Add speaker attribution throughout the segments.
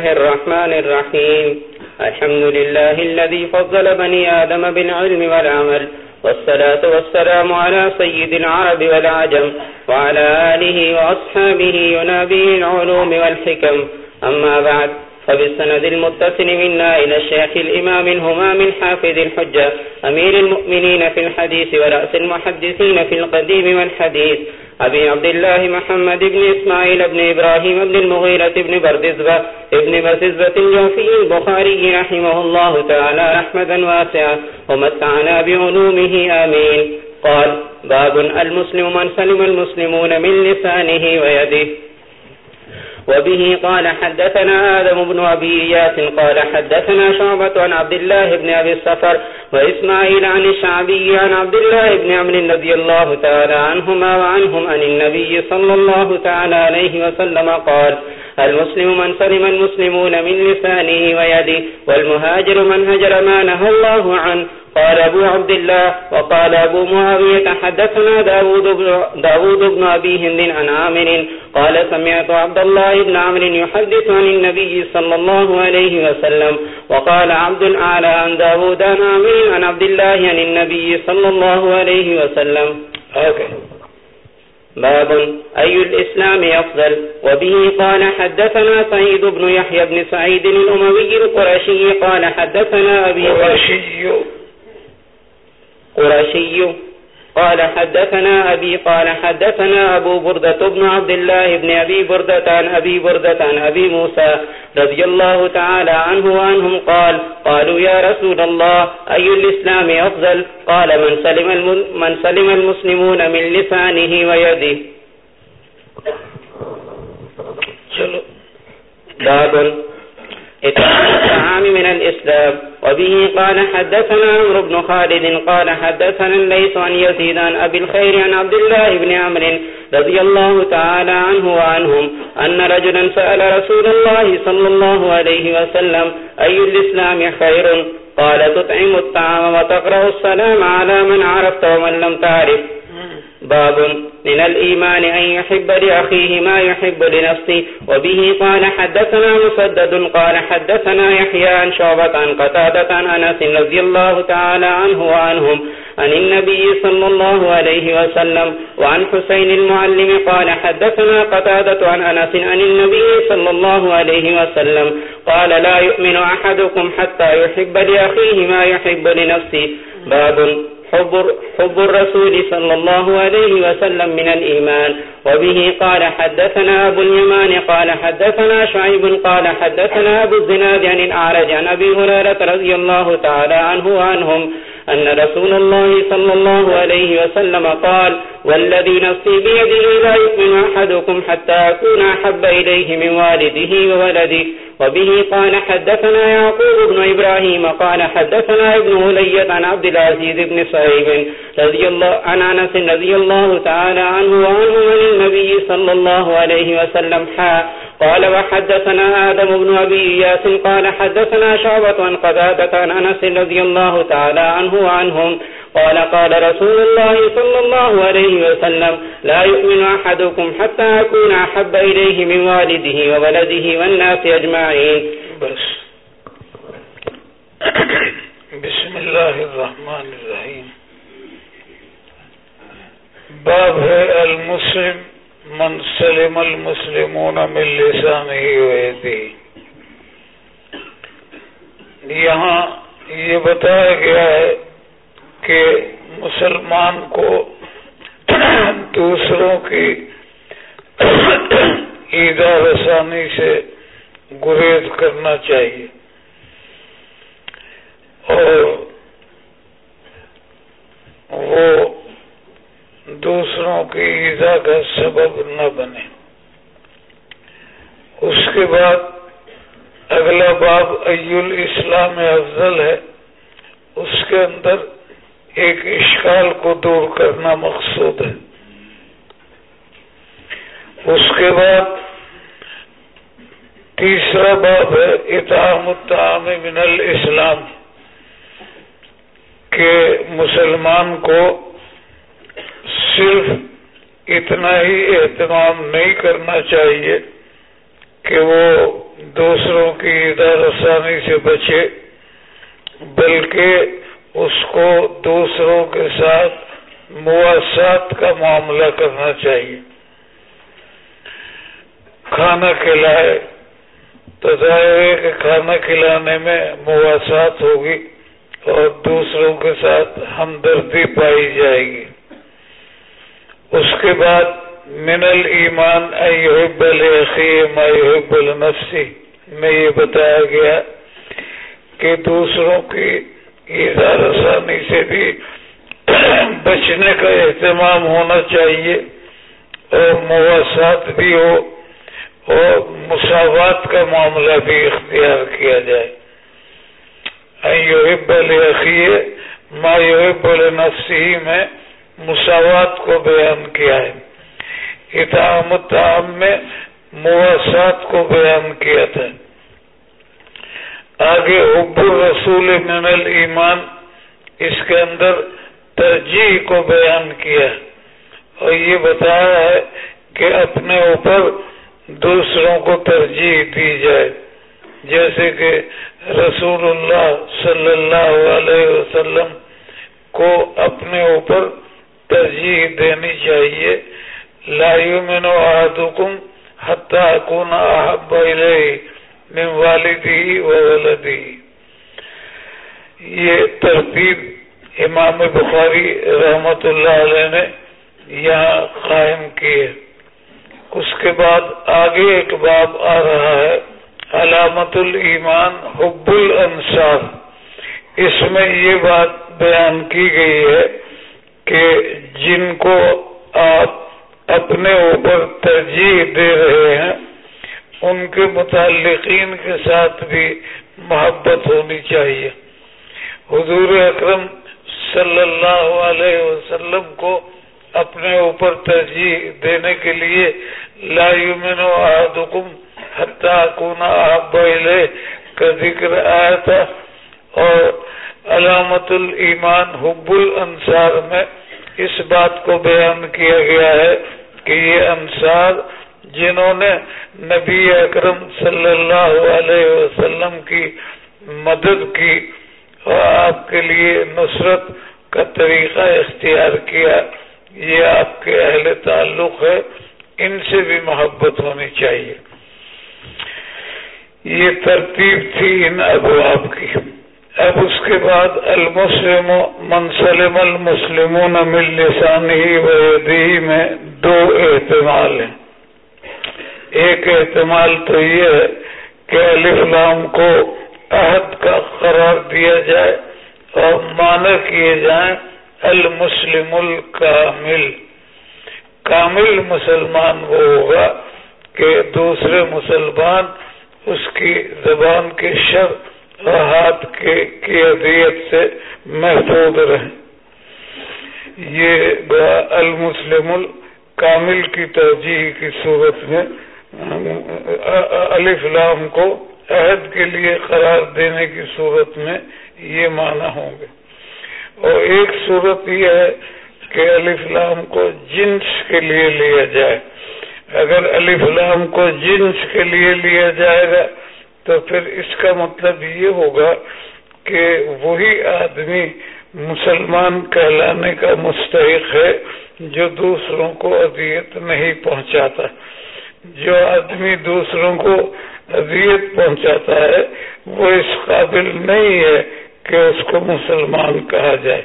Speaker 1: الله الرحمن الرحيم. الحمد لله الذي فضل بني آدم بالعلم والعمل، والصلاة والسلام على سيد العرب والعجم، وعلى آله وأصحابه ينابيه العلوم والحكم. أما بعد، فبالسند المتصل منا إلى الشيخ الإمام الهمام الحافظ الحجة، أمير المؤمنين في الحديث ورأس المحدثين في القديم والحديث. أبي عبد الله محمد بن إسماعيل بن إبراهيم بن المغيرة بن بردزبة ابن بردزبة الجوفي البخاري رحمه الله تعالى رحمة واسعة ومتعنا بعلومه آمين قال، باب، المسلم من سلم المسلمون من لسانه ويده وبه قال حدثنا آدم بن أبي إياس قال حدثنا شعبة عن عبد الله بن أبي السفر وإسماعيل عن الشعبي عن عبد الله بن عمر رضي الله تعالى عنهما وعنهم عن النبي صلى الله تعالى عليه وسلم قال، المسلم من سلم المسلمون من لسانه ويده والمهاجر من هجر ما نهى الله عنه قال أبو عبد الله وقال أبو معاوية حدثنا داود بن, داود بن أبي هند عن عامر قال سمعت عبد الله بن عمر يحدث عن النبي صلى الله عليه وسلم وقال عبد الأعلى عن داود عن عامر عن عبد الله عن النبي صلى الله عليه وسلم. باب أي الإسلام يفضل وبه قال حدثنا سعيد بن يحيى بن سعيد الأموي القرشي قال حدثنا أبي
Speaker 2: قرشي
Speaker 1: قرشي قال حدثنا أبي قال حدثنا أبو بردة بن عبد الله بن أبي بردة عن أبي بردة عن أبي موسى رضي الله تعالى عنه وعنهم قال قالوا يا رسول الله أي الإسلام أفضل قال من سلم, من سلم المسلمون من لسانه ويده باب الطعام من الإسلام. وبه قال حدثنا عمر بن خالد قال حدثنا الليس عن يزيد عن أبي الخير عن عبد الله بن عمر رضي الله تعالى عنه وعنهم أن رجلا سأل رسول الله صلى الله عليه وسلم، أي الإسلام خير؟ قال، تطعم الطعام وتقرأ السلام على من عرفت ومن لم تعرف. باب من الإيمان أن يحب لأخيه ما يحب لنفسه، وبه قال حدثنا مسدد قال حدثنا يحيى عن شعبة عن قتادة عن أنس رضي الله تعالى عنه وعنهم عن النبي صلى الله عليه وسلم وعن حسين المعلم قال حدثنا قتادة عن أنس عن النبي صلى الله عليه وسلم قال لا يؤمن أحدكم حتى يحب لأخيه ما يحب لنفسه. باب حب, حب الرسول صلى الله عليه وسلم من الإيمان. وبه قال حدثنا أبو اليمان قال حدثنا شعيب قال حدثنا أبو الزناد عن الأعرج عن أبي هريرة رضي الله تعالى عنه وعنهم أن رسول الله صلى الله عليه وسلم قال والذي نفسي بيده لا يؤمن أحدكم حتى أكون أحب إليه من والده وولده. وبه قال حدثنا يعقوب بن إبراهيم، قال حدثنا ابن هلية عن عبد العزيز بن صعيب رضي الله عن أنس رضي الله تعالى عنه وعنه من النبي صلى الله عليه وسلم. حا قال وحدثنا آدم بن أبي إياس، قال حدثنا شعبة عن قذابة عن أنس رضي الله تعالى عنه وعنهم. قال قال رسول الله صلى الله عليه وسلم لا يؤمن أحدكم حتى أكون أحب إليه من والده وولده والناس أجمعين.
Speaker 2: بس بسم الله الرحمن الرحيم. باب ہے المسلم من سلم المسلمون من لسانه ویدی یہاں یہ بتایا گیا ہے کہ مسلمان کو دوسروں کی عیدا رسانی سے گریز کرنا چاہیے۔ اور وہ دوسروں کی ایزا کا سبب نہ بنے۔ اس کے بعد اگلا باب ایل اسلام افضل ہے۔ اس کے اندر ایک اشکال کو دور کرنا مقصود ہے۔ اس کے بعد تیسرا باب ہے، اتحام الطعام من الاسلام، کہ مسلمان کو صرف اتنا ہی اہتمام نہیں کرنا چاہیے کہ وہ دوسروں کی رسانی سے بچے، بلکہ اس کو دوسروں کے ساتھ مواسات کا معاملہ کرنا چاہیے۔ کھانا کھلائے، تو ظاہر ہے کہ کھانا کھلانے میں مواسات ہوگی اور دوسروں کے ساتھ ہمدردی پائی جائے گی۔ اس کے بعد من المان ایوب النفسی میں یہ بتایا گیا کہ دوسروں کی ایزا رسانی سے بھی بچنے کا اہتمام ہونا چاہیے اور مواسات بھی ہو اور مساوات کا معاملہ بھی اختیار کیا جائے۔ ما یوب النفسی میں مساوات کو بیان کیا ہے۔ اطاعم میں مواسات کو بیان کیا تھا۔ آگے حب الرسول من الایمان، اس کے اندر ترجیح کو بیان کیا۔ اور یہ بتایا ہے کہ اپنے اوپر دوسروں کو ترجیح دی جائے۔ جیسے کہ رسول اللہ صلی اللہ علیہ وسلم کو اپنے اوپر ترجیح دینی چاہیے۔ لائیو میں نو آدم حتیٰ کون احب من والدی و ولدی۔ یہ ترتیب امام بخاری رحمت اللہ علیہ نے یہاں قائم کیے اس کے بعد آگے ایک باب آ رہا ہے، علامت الایمان حب الانصار۔ اس میں یہ بات بیان کی گئی ہے کہ جن کو آپ اپنے اوپر ترجیح دے رہے ہیں ان کے متعلقین کے ساتھ بھی محبت ہونی چاہیے۔ حضور اکرم صلی اللہ علیہ وسلم کو اپنے اوپر ترجیح دینے کے لیے لا یمن احدکم حتی کونا احب علیہ کا ذکر آیا تھا اور علامت الایمان حب الانصار میں اس بات کو بیان کیا گیا ہے کہ یہ انصار جنہوں نے نبی اکرم صلی اللہ علیہ وسلم کی مدد کی اور آپ کے لیے نصرت کا طریقہ اختیار کیا، یہ آپ کے اہل تعلق ہے، ان سے بھی محبت ہونی چاہیے۔ یہ ترتیب تھی ان ابواب کی۔ اب اس کے بعد المسلم منسلم المسلمون مل لسانی ویدی میں دو احتمال ہیں۔ ایک احتمال تو یہ ہے کہ الفلام کو عہد کا قرار دیا جائے اور مانا کیے جائیں المسلم الکامل۔ کامل مسلمان وہ ہوگا کہ دوسرے مسلمان اس کی زبان کے شر اور ہاتھ کی اذیت سے محفوظ رہیں۔ یہ المسلم الکامل کی توجہ کی صورت میں الفلام کو عہد کے لیے قرار دینے کی صورت میں یہ معنی ہوں گے۔ اور ایک صورت یہ ہے کہ الفلام کو جنس کے لیے لیا جائے۔ اگر الفلام کو جنس کے لیے لیا جائے گا تو پھر اس کا مطلب یہ ہوگا کہ وہی آدمی مسلمان کہلانے کا مستحق ہے جو دوسروں کو اذیت نہیں پہنچاتا۔ جو آدمی دوسروں کو اذیت پہنچاتا ہے، وہ اس قابل نہیں ہے کہ اس کو مسلمان کہا جائے۔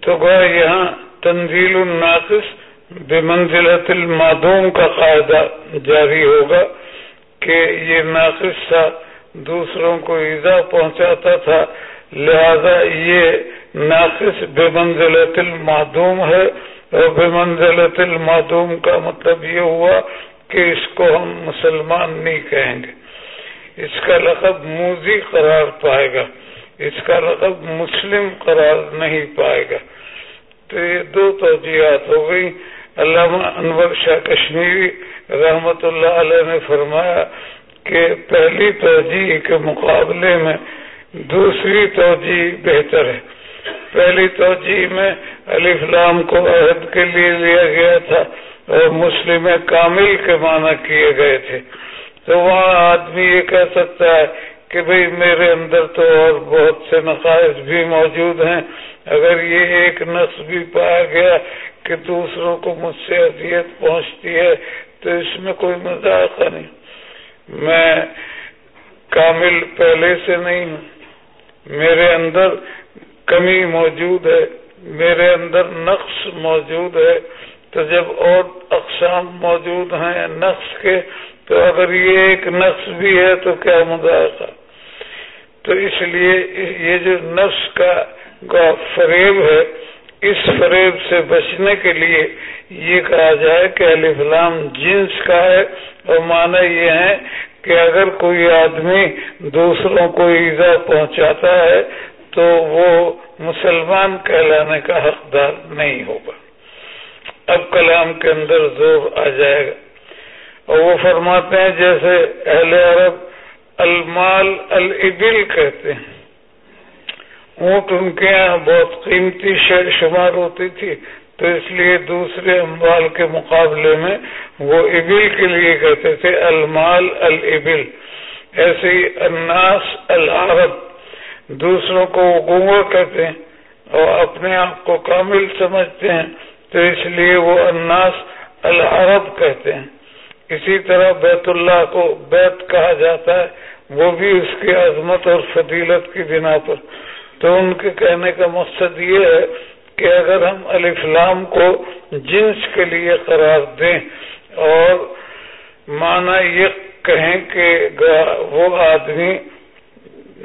Speaker 2: تو گو یہاں تنزیل الناقص بے منزلت المادوم کا قاعدہ جاری ہوگا کہ یہ ناقص تھا، دوسروں کو ایزا پہنچاتا تھا۔ لہذا یہ ناقص بے منزلت المادوم ہے۔ منزلت المادوم کا مطلب یہ ہوا کہ اس کو ہم مسلمان نہیں کہیں گے۔ اس کا لقب موزی قرار پائے گا۔ اس کا لقب مسلم قرار نہیں پائے گا۔ تو یہ دو توجیحات ہو گئی۔ علامہ انور شاہ کشمیری رحمت اللہ علیہ نے فرمایا کہ پہلی توجہ کے مقابلے میں دوسری توجہ بہتر ہے۔ پہلی توجہ میں علی فلام کو عہد کے لیے لیا گیا تھا اور مسلم کامل کے معنی کیے گئے تھے۔ تو وہاں آدمی یہ کہہ سکتا ہے کہ بھئی میرے اندر تو اور بہت سے نقائص بھی موجود ہیں۔ اگر یہ ایک نقص بھی پایا گیا کہ دوسروں کو مجھ سے اذیت پہنچتی ہے، تو اس میں کوئی مذاق نہیں۔ میں کامل پہلے سے نہیں ہوں۔ میرے اندر کمی موجود ہے، میرے اندر نقص موجود ہے۔ تو جب اور اقسام موجود ہیں نقص کے، تو اگر یہ ایک نقص بھی ہے تو کیا مذاقہ تو اس لیے یہ جو نفس کا فریب ہے، اس فریب سے بچنے کے لیے یہ کہا جائے کہ علی فلام جنس کا ہے۔ اور مانا یہ ہے کہ اگر کوئی آدمی دوسروں کو ایزا پہنچاتا ہے تو وہ مسلمان کہلانے کا حقدار نہیں ہوگا۔ اب کلام کے اندر زور آ جائے گا۔ اور وہ فرماتے ہیں جیسے اہل عرب المال البل کہتے ہیں۔ اونٹ ان کے یہاں بہت قیمتی شمار ہوتی تھی، تو اس لیے دوسرے اموال کے مقابلے میں وہ ابل کے لیے کہتے تھے، المال البل ایسے ہی اناس العرب۔ دوسروں کو وہ گنگا کہتے ہیں اور اپنے آپ کو کامل سمجھتے ہیں، تو اس لیے وہ اناس العرب کہتے ہیں۔ اسی طرح بیت اللہ کو بیت کہا جاتا ہے، وہ بھی اس کی عظمت اور فضیلت کی بنا پر۔ تو ان کے کہنے کا مقصد یہ ہے کہ اگر ہم الفلام کو جنس کے لیے قرار دیں اور مانا یہ کہیں کہ وہ آدمی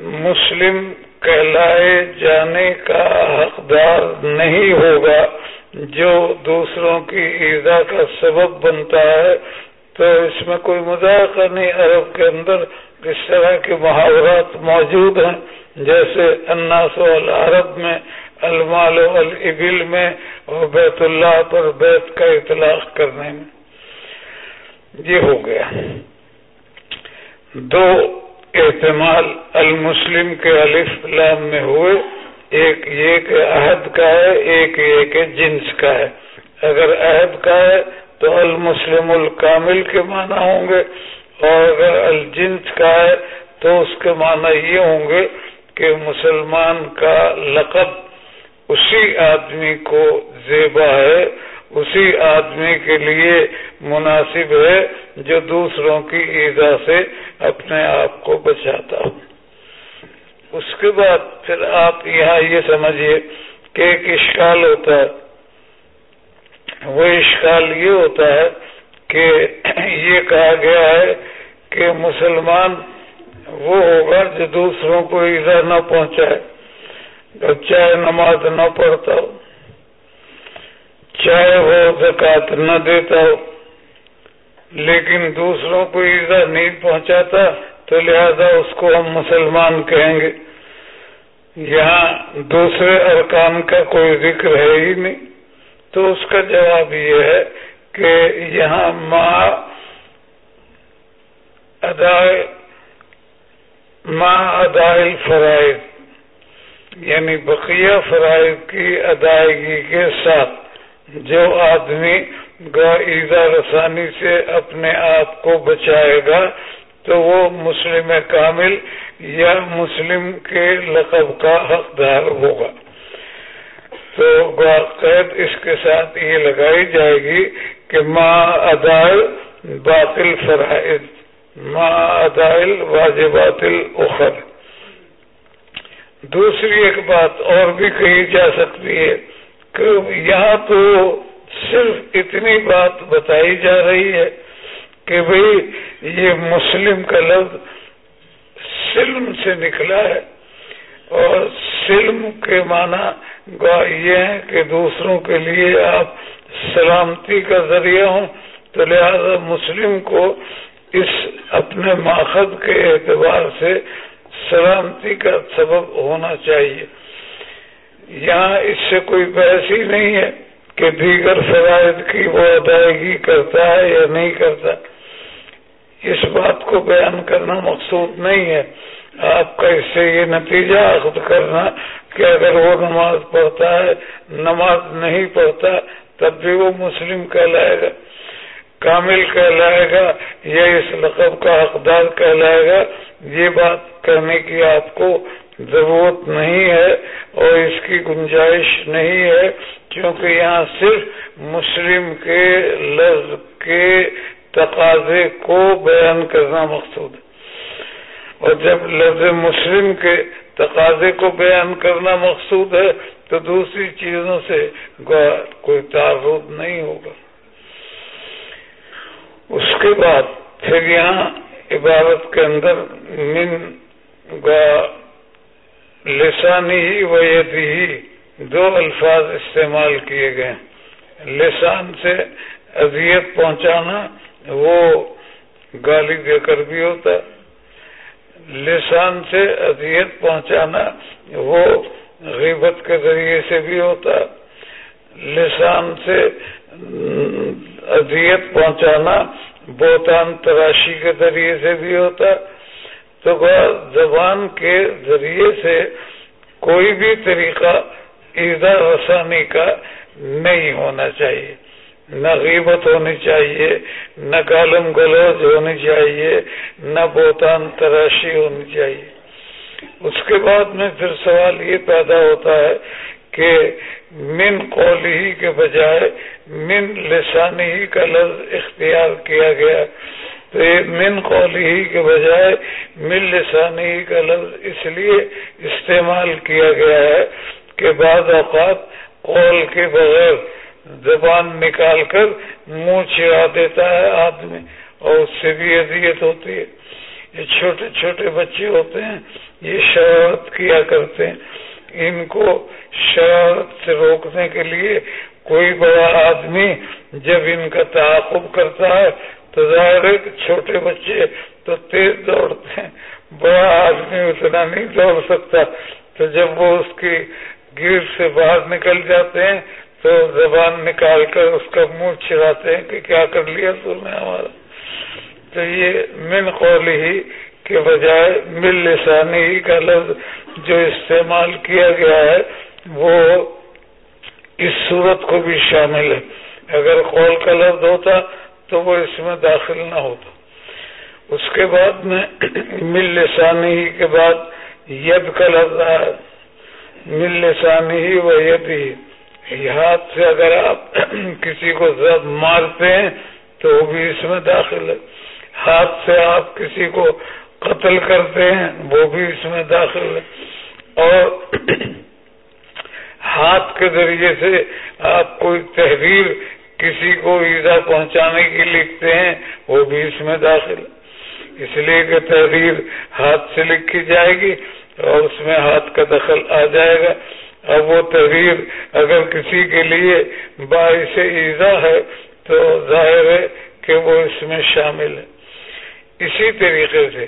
Speaker 2: مسلم کہلائے جانے کا حقدار نہیں ہوگا۔ جو دوسروں کی ایزا کا سبب بنتا ہے، تو اس میں کوئی مذاق نہیں۔ عرب کے اندر اس طرح کے محاورات موجود ہیں، جیسے اناس العرب میں، المال البل میں اور بیت اللہ پر بیت کا اطلاق کرنے میں۔ یہ ہو گیا۔ دو احتمال المسلم کے الف لام میں ہوئے، ایک یہ کہ عہد کا ہے، ایک یہ کہ جنس کا ہے۔ اگر عہد کا ہے تو المسلم الکامل کے معنی ہوں گے، اور اگر الجنس کا ہے تو اس کے معنی یہ ہوں گے کہ مسلمان کا لقب اسی آدمی کو زیبا ہے۔ اسی آدمی کے لیے مناسب ہے جو دوسروں کی ایزا سے اپنے آپ کو بچاتا ہو۔ اس کے بعد پھر آپ یہاں یہ سمجھیے کہ ایک اشکال ہوتا ہے۔ وہ اشکال یہ ہوتا ہے کہ یہ کہا گیا ہے کہ مسلمان وہ ہوگا جو دوسروں کو ایزا نہ پہنچائے چاہے نماز نہ پڑھتا ہو۔ چاہے وہ زکات نہ دیتا ہو، لیکن دوسروں کو ایزا نہیں پہنچاتا، تو لہذا اس کو ہم مسلمان کہیں گے۔ یہاں دوسرے ارکان کا کوئی ذکر ہے ہی نہیں۔ تو اس کا جواب یہ ہے کہ یہاں ماں ادائے، ماں ادائل فرائض یعنی بقیہ فرائض کی ادائیگی کے ساتھ۔ جو آدمی ایزا رسانی سے اپنے آپ کو بچائے گا، تو وہ مسلم کامل یا مسلم کے لقب کا حقدار ہوگا۔ تو قید اس کے ساتھ یہ لگائی جائے گی کہ ماں ادائل باطل فرائض ادائل واجبات اخر۔ دوسری ایک بات اور بھی کہی جا سکتی ہے۔ یہاں تو صرف اتنی بات بتائی جا رہی ہے کہ بھئی یہ مسلم کا لفظ سلم سے نکلا ہے اور سلم کے معنی یہ ہے کہ دوسروں کے لیے آپ سلامتی کا ذریعہ ہوں تو لہذا مسلم کو اس اپنے ماخذ کے اعتبار سے سلامتی کا سبب ہونا چاہیے۔ یہاں اس سے کوئی بحث ہی نہیں ہے کہ دیگر فرائض کی وہ ادائیگی کرتا ہے یا نہیں کرتا۔ اس بات کو بیان کرنا مقصود نہیں ہے۔ آپ کا اس سے یہ نتیجہ اخذ کرنا کہ اگر وہ نماز پڑھتا ہے، نماز نہیں پڑھتا، تب بھی وہ مسلم کہلائے گا، کامل کہلائے گا یا اس لقب کا حقدار کہلائے گا۔ یہ بات کرنے کی آپ کو ضرورت نہیں ہے اور اس کی گنجائش نہیں ہے، کیونکہ یہاں صرف مسلم کے لفظ کے تقاضے کو بیان کرنا مقصود ہے۔ اور جب لفظ مسلم کے تقاضے کو بیان کرنا مقصود ہے، تو دوسری چیزوں سے کوئی تعارف نہیں ہوگا۔ اس کے بعد پھر یہاں عبارت کے اندر من لسانی ہی و ہی دو الفاظ استعمال کیے گئے لسان سے اذیت پہنچانا، وہ گالی دے کر بھی ہوتا لسان سے اذیت پہنچانا، وہ غیبت کے ذریعے سے بھی ہوتا لسان سے اذیت پہنچانا، بہتان تراشی کے ذریعے سے بھی ہوتا تو زبان کے ذریعے سے کوئی بھی طریقہ ایزا رسانی کا نہیں ہونا چاہیے۔ نہ غیبت ہونی چاہیے، نہ کالم گلوز ہونی چاہیے، نہ بہتان تراشی ہونی چاہیے۔ اس کے بعد میں پھر سوال یہ پیدا ہوتا ہے کہ من قول ہی کے بجائے من لسانی ہی کا لفظ اختیار کیا گیا۔ تو یہ من قول ہی کے بجائے من لسانی کا لفظ اس لیے استعمال کیا گیا ہے کہ بعض اوقات قول کے بغیر زبان نکال کر منہ چڑا دیتا ہے آدمی اور اس سے بھی اذیت ہوتی ہے۔ یہ چھوٹے چھوٹے بچے ہوتے ہیں، یہ شرارت کیا کرتے ہیں۔ ان کو شرارت سے روکنے کے لیے کوئی بڑا آدمی جب ان کا تعاقب کرتا ہے تو ظاہر ہے کہ چھوٹے بچے تو تیز دوڑتے ہیں۔ بڑا آدمی اتنا نہیں دوڑ سکتا۔ تو جب وہ اس کی گر سے باہر نکل جاتے ہیں تو زبان نکال کر اس کا منہ چھڑاتے ہیں کہ کیا کر لیا تو نے ہمارا۔ تو یہ من قول ہی کے بجائے مل لسانی ہی کا لفظ جو استعمال کیا گیا ہے، وہ اس صورت کو بھی شامل ہے۔ اگر قول کا لفظ ہوتا تو وہ اس میں داخل نہ ہوتا۔ اس کے بعد میں مل لسانی ہی کے بعد ید کا لفظ آیا۔ مل لسانی ہی و ید ہی۔ ہاتھ سے اگر آپ کسی کو مارتے ہیں تو وہ بھی اس میں داخل ہے۔ ہاتھ سے آپ کسی کو قتل کرتے ہیں، وہ بھی اس میں داخل ہے۔ اور ہاتھ کے ذریعے سے آپ کوئی تحریر کسی کو ایزا پہنچانے کی لکھتے ہیں، وہ بھی اس میں داخل۔ اس لیے کہ تحریر ہاتھ سے لکھی جائے گی اور اس میں ہاتھ کا دخل آ جائے گا۔ اب وہ تحریر اگر کسی کے لیے باعث ایزا ہے، تو ظاہر ہے کہ وہ اس میں شامل ہے۔ اسی طریقے سے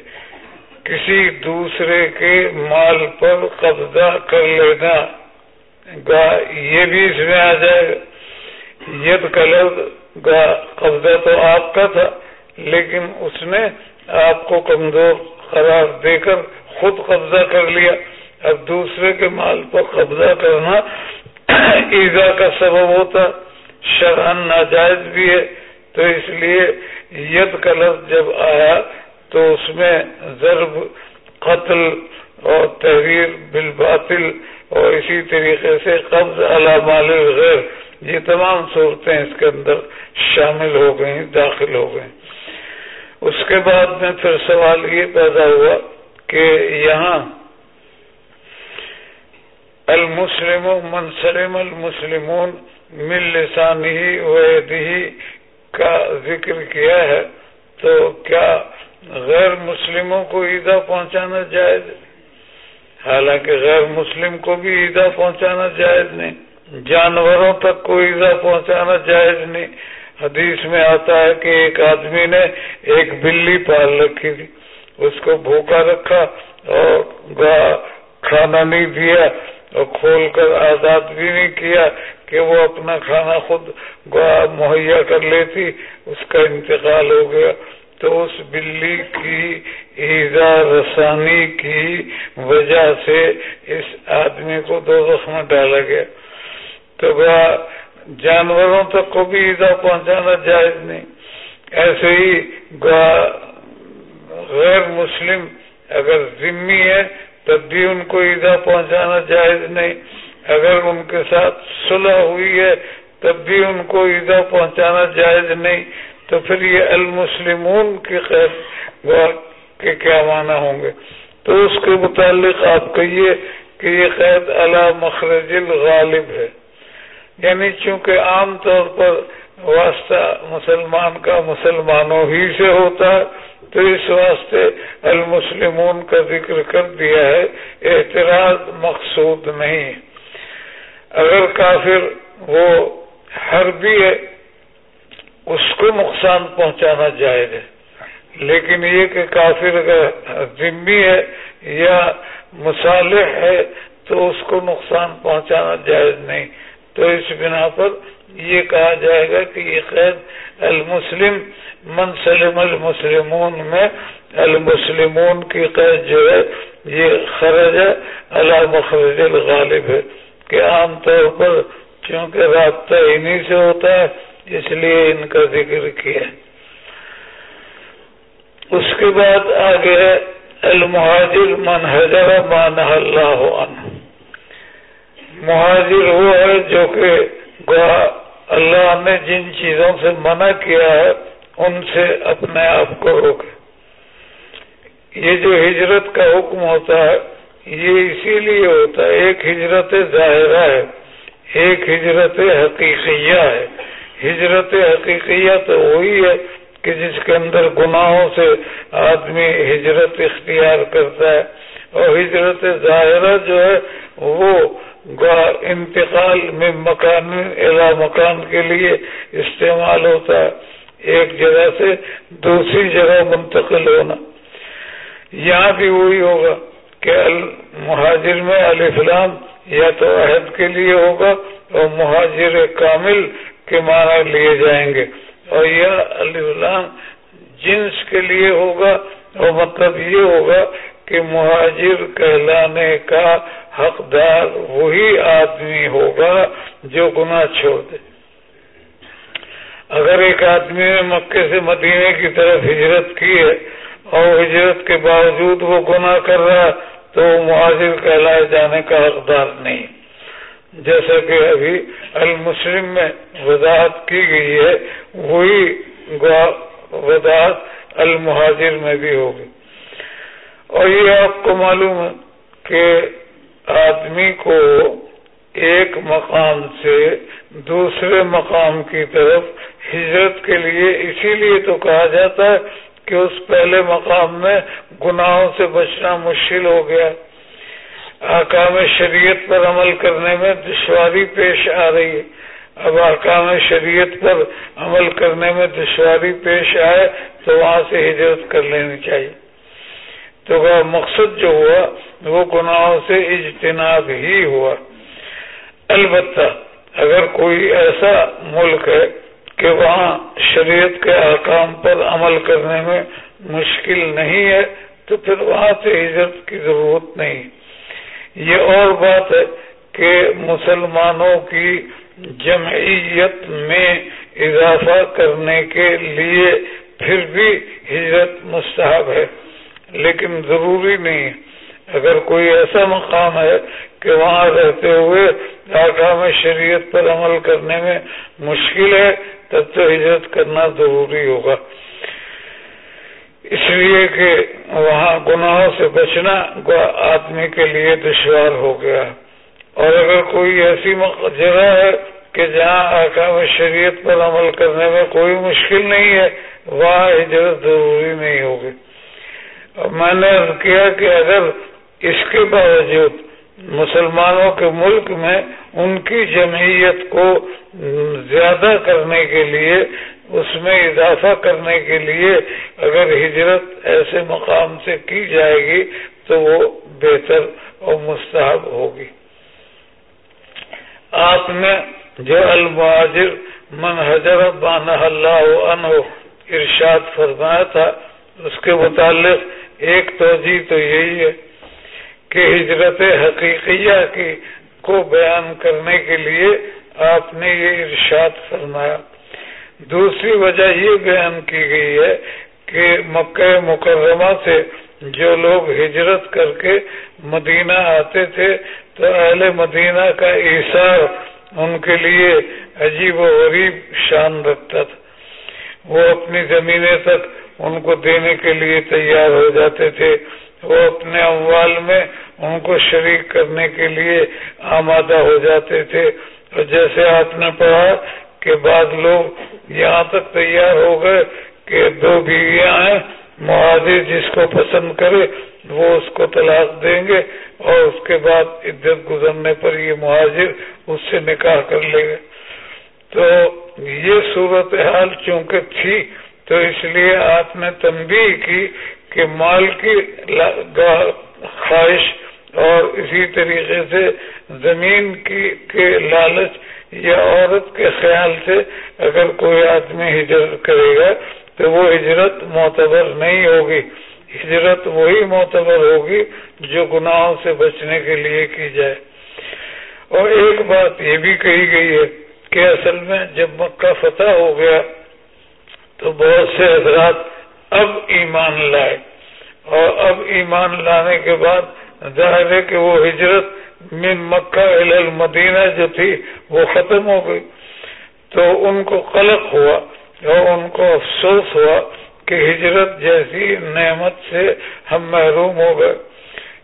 Speaker 2: کسی دوسرے کے مال پر قبضہ کر لینا یہ بھی اس میں آ جائے گا۔ ید کلب کا قبضہ تو آپ کا تھا، لیکن اس نے آپ کو کمزور قرار دے کر خود قبضہ کر لیا۔ اب دوسرے کے مال پر قبضہ کرنا ایزا کا سبب ہوتا شرحن ناجائز بھی ہے۔ تو اس لیے ید کا لفظ جب آیا تو اس میں ضرب، قتل اور تحریر بالباطل اور اسی طریقے سے قبض علامال غیر یہ تمام صورتیں اس کے اندر شامل ہو گئی داخل ہو گئیں۔ اس کے بعد میں پھر سوال یہ پیدا ہوا کہ یہاں المسلم منسلم المسلمون مل لسانی ویدی کا ذکر کیا ہے تو کیا غیر مسلموں کو عیدا پہنچانا جائز؟ حالانکہ غیر مسلم کو بھی عیدا پہنچانا جائز نہیں۔ جانوروں تک کو ایزا پہنچانا جائز نہیں۔ حدیث میں آتا ہے کہ ایک آدمی نے ایک بلی پال رکھی تھی، اس کو بھوکا رکھا اور کھانا نہیں دیا اور کھول کر آزاد بھی نہیں کیا کہ وہ اپنا کھانا خود مہیا کر لیتی، اس کا انتقال ہو گیا۔ تو اس بلی کی ایزا رسانی کی وجہ سے اس آدمی کو دو میں ڈالا گیا۔ تو جانوروں تک کو بھی ایزا پہنچانا جائز نہیں۔ ایسے ہی غیر مسلم اگر ذمی ہے، تب بھی ان کو ایزا پہنچانا جائز نہیں۔ اگر ان کے ساتھ صلح ہوئی ہے، تب بھی ان کو ایزا پہنچانا جائز نہیں۔ تو پھر یہ المسلمون کی خیر کے کیا معنی ہوں گے؟ تو اس کے متعلق آپ کہیے کہ یہ قید اللہ مخرج الغالب ہے۔ یعنی چونکہ عام طور پر واسطہ مسلمان کا مسلمانوں ہی سے ہوتا ہے، تو اس واسطے المسلمون کا ذکر کر دیا ہے، اعتراض مقصود نہیں۔ اگر کافر وہ حربی ہے، اس کو نقصان پہنچانا جائز ہے۔ لیکن یہ کہ کافر اگر ذمہ ہے یا مصالح ہے، تو اس کو نقصان پہنچانا جائز نہیں۔ تو اس بنا پر یہ کہا جائے گا کہ یہ قید المسلم منسلم المسلمون میں المسلمون کی قید جو ہے، یہ خرج اللہ مخرج الغالب ہے۔ کہ عام طور پر چونکہ رابطہ انہی سے ہوتا ہے، اس لیے ان کا ذکر کیا۔ اس کے بعد آگے ہے، المہاجر من حضر مان اللہ عنہ۔ مہاجر وہ ہے جو کہ اللہ نے جن چیزوں سے منع کیا ہے، ان سے اپنے آپ کو روکے۔ یہ جو ہجرت کا حکم ہوتا ہے، یہ اسی لیے ہوتا ہے، ایک ہجرت ظاہرہ ہے، ایک ہجرت حقیقیہ ہے۔ ہجرت حقیقیہ تو وہی ہے کہ جس کے اندر گناہوں سے آدمی ہجرت اختیار کرتا ہے۔ اور ہجرت ظاہرہ جو ہے، وہ انتقال میں مکان الا مکان کے لیے استعمال ہوتا ہے۔ ایک جگہ سے دوسری جگہ منتقل ہونا۔ یہاں بھی وہی ہوگا کہ مہاجر میں علی فلام یا تو عہد کے لیے ہوگا اور مہاجر کامل کے معنی لیے جائیں گے۔ اور یہ علی فلام جنس کے لیے ہوگا اور مطلب یہ ہوگا کہ مہاجر کہلانے کا حقدار وہی آدمی ہوگا جو گناہ چھوڑ دے۔ اگر ایک آدمی نے مکے سے مدینے کی طرف ہجرت کی ہے اور ہجرت کے باوجود وہ گناہ کر رہا تو وہ مہاجر کہلائے جانے کا حقدار نہیں۔ جیسا کہ ابھی المسلم میں وضاحت کی گئی ہے، وہی وضاحت المہاجر میں بھی ہوگی۔ اور یہ آپ کو معلوم ہے کہ آدمی کو ایک مقام سے دوسرے مقام کی طرف ہجرت کے لیے اسی لیے تو کہا جاتا ہے کہ اس پہلے مقام میں گناہوں سے بچنا مشکل ہو گیا۔ آکام شریعت پر عمل کرنے میں دشواری پیش آ رہی ہے۔ اب آکام شریعت پر عمل کرنے میں دشواری پیش آئے تو وہاں سے ہجرت کر لینی چاہیے۔ تو مقصد جو ہوا، وہ گناہوں سے اجتناب ہی ہوا۔ البتہ اگر کوئی ایسا ملک ہے کہ وہاں شریعت کے احکام پر عمل کرنے میں مشکل نہیں ہے، تو پھر وہاں سے ہجرت کی ضرورت نہیں۔ یہ اور بات ہے کہ مسلمانوں کی جمعیت میں اضافہ کرنے کے لیے پھر بھی ہجرت مستحب ہے۔ لیکن ضروری نہیں اگر کوئی ایسا مقام ہے کہ وہاں رہتے ہوئے آکام شریعت پر عمل کرنے میں مشکل ہے، تب تو ہجرت کرنا ضروری ہوگا۔ اس لیے کہ وہاں گناہوں سے بچنا آدمی کے لیے دشوار ہو گیا۔ اور اگر کوئی ایسی جگہ ہے کہ جہاں آکام شریعت پر عمل کرنے میں کوئی مشکل نہیں ہے، وہاں ہجرت ضروری نہیں ہوگی۔ میں نے کیا کہ اگر اس کے باوجود مسلمانوں کے ملک میں ان کی جمعیت کو زیادہ کرنے کے لیے، اس میں اضافہ کرنے کے لیے اگر ہجرت ایسے مقام سے کی جائے گی تو وہ بہتر اور مستحب ہوگی۔ آپ نے جو المہاجر من حضرت بان اللہ عنہ ارشاد فرمایا تھا، اس کے متعلق ایک توجہ تو یہی ہے کہ ہجرت حقیقیہ کی کو بیان کرنے کے لیے آپ نے یہ ارشاد فرمایا۔ دوسری وجہ یہ بیان کی گئی ہے کہ مکہ مکرمہ سے جو لوگ ہجرت کر کے مدینہ آتے تھے تو اہل مدینہ کا عیسار ان کے لیے عجیب و غریب شان رکھتا تھا۔ وہ اپنی زمینیں تک ان کو دینے کے لیے تیار ہو جاتے تھے۔ وہ اپنے اموال میں ان کو شریک کرنے کے لیے آمادہ ہو جاتے تھے۔ اور جیسے آپ نے پڑھا کہ بعض لوگ یہاں تک تیار ہو گئے کہ دو بیویاں ہیں مہاجر جس کو پسند کرے وہ اس کو طلاق دیں گے اور اس کے بعد عدت گزرنے پر یہ مہاجر اس سے نکاح کر لے گا تو یہ صورت حال چونکہ تھی تو اس لیے آپ نے تنبیہ کی کہ مال کی خواہش اور اسی طریقے سے زمین کی کے لالچ یا عورت کے خیال سے اگر کوئی آدمی ہجرت کرے گا تو وہ ہجرت معتبر نہیں ہوگی۔ ہجرت وہی معتبر ہوگی جو گناہوں سے بچنے کے لیے کی جائے۔ اور ایک بات یہ بھی کہی گئی ہے کہ اصل میں جب مکہ فتح ہو گیا تو بہت سے حضرات اب ایمان لائے۔ اور اب ایمان لانے کے بعد ظاہر ہے کہ وہ ہجرت من مکہ المدینہ جو تھی وہ ختم ہو گئی۔ تو ان کو قلق ہوا اور ان کو افسوس ہوا کہ ہجرت جیسی نعمت سے ہم محروم ہو گئے۔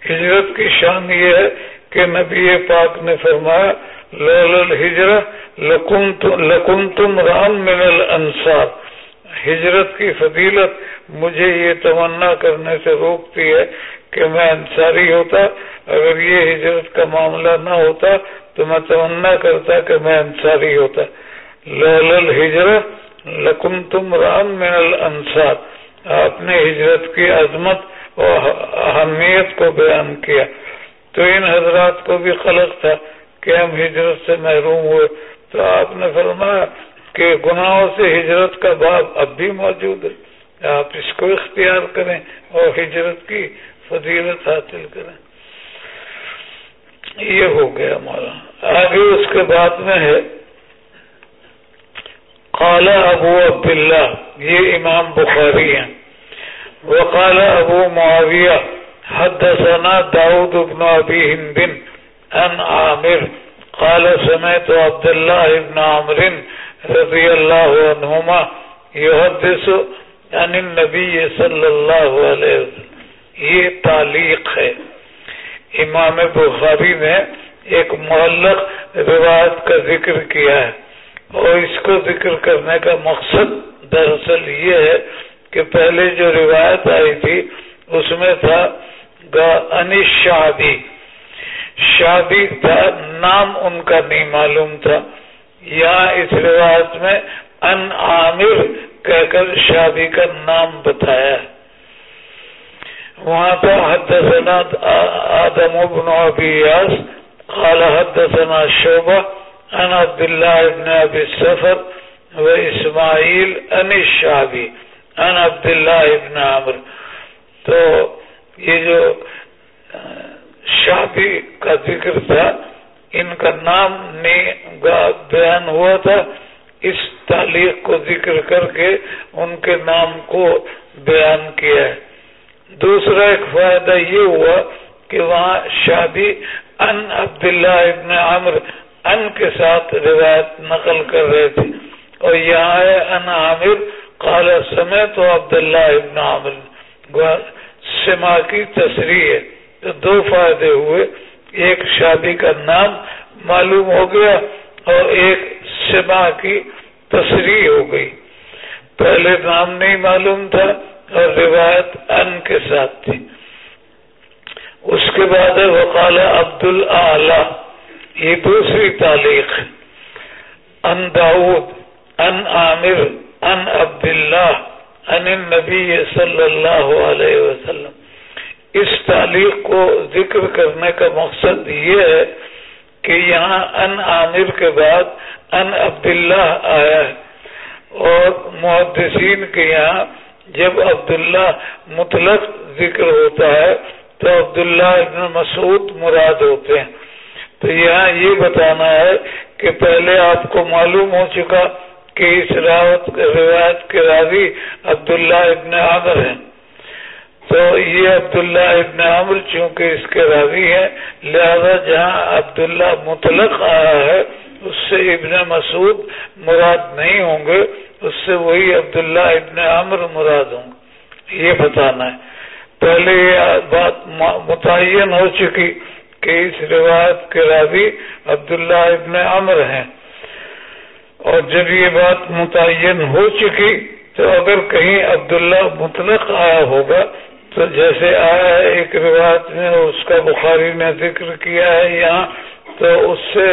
Speaker 2: ہجرت کی شان یہ ہے کہ نبی پاک نے فرمایا لول ہجرت لکن تم رام من الانصار۔ ہجرت کی فضیلت مجھے یہ تمنا کرنے سے روکتی ہے کہ میں انصاری ہوتا، اگر یہ ہجرت کا معاملہ نہ ہوتا تو میں تمنا کرتا کہ میں انصاری ہوتا۔ لول ہجرت لکم تم رام من الانصار۔ آپ نے ہجرت کی عظمت اور اہمیت کو بیان کیا۔ تو ان حضرات کو بھی خلق تھا کہ ہم ہجرت سے محروم ہوئے۔ تو آپ نے فرمایا کہ گناہوں سے ہجرت کا باب اب بھی موجود ہے۔ آپ اس کو اختیار کریں اور ہجرت کی فضیلت حاصل کریں۔ یہ ہو گیا مولانا آگے اس کے بعد میں ہے۔ قال ابو عبداللہ، یہ امام بخاری ہیں۔ وقال ابو معاویہ، حدثنا داود بن ابی ہند ان عامر، قال سمعت عبد الله ابن عمر رضی اللہ عنہما يحدث عن النبي صلی اللہ علیہ وسلم۔ یہ تعلیق ہے۔ امام بخاری نے ایک معلق روایت کا ذکر کیا ہے۔ اور اس کو ذکر کرنے کا مقصد دراصل یہ ہے کہ پہلے جو روایت آئی تھی، اس میں تھا انش شادی شادی تھا، نام ان کا نہیں معلوم تھا۔ یہاں اس روایت میں ان عامر کہہ کر شادی کا نام بتایا۔ وہاں پہ حدثنا آدم بن ابیاس قال حدثنا شعبہ ان عبد الله ابن ابي السفر واسماعيل ان الشعبي ان عبد الله ابن عمر تو یہ جو شعبی کا ذکر تھا ان کا نام بیان ہوا تھا، اس تعلیق کو ذکر کر کے ان کے نام کو بیان کیا ہے۔ دوسرا ایک فائدہ یہ ہوا کہ وہاں شادی ان عبداللہ ابن عمر ان کے ساتھ روایت نقل کر رہے تھے۔ اور یہاں ہے ان عامر، قال سمے تو عبداللہ ابن عامر سما کی تصریح ہے۔ تو دو فائدے ہوئے۔ ایک شادی کا نام معلوم ہو گیا اور ایک سما کی تصریح ہو گئی۔ پہلے نام نہیں معلوم تھا اور روایت ان کے ساتھ تھی۔ اس کے بعد ہے، وقال عبد العلی یہ دوسری تاریخ ان داود ان عامر، ان عبداللہ، ان نبی صلی اللہ علیہ وسلم۔ اس تعلیق کو ذکر کرنے کا مقصد یہ ہے کہ یہاں ان عامر کے بعد ان عبداللہ آیا ہے اور محدثین کے یہاں جب عبداللہ مطلق ذکر ہوتا ہے تو عبداللہ ابن مسعود مراد ہوتے ہیں۔ تو یہاں یہ بتانا ہے کہ پہلے آپ کو معلوم ہو چکا کہ اس راوت روایت کے راوی عبداللہ ابن عامر ہیں۔ تو یہ عبداللہ ابن عامر چونکہ اس کے راوی ہیں، لہذا جہاں عبداللہ مطلق آیا ہے، اس سے ابن مسعود مراد نہیں ہوں گے، اس سے وہی عبداللہ ابن عامر مراد ہوں گے۔ یہ بتانا ہے۔ پہلے یہ بات متعین ہو چکی کہ اس روایت کے راوی عبداللہ ابن عمر ہیں۔ اور جب یہ بات متعین ہو چکی، تو اگر کہیں عبداللہ مطلق آیا ہوگا تو جیسے آیا ہے ایک روایت میں، اس کا بخاری نے ذکر کیا ہے یہاں، تو اس سے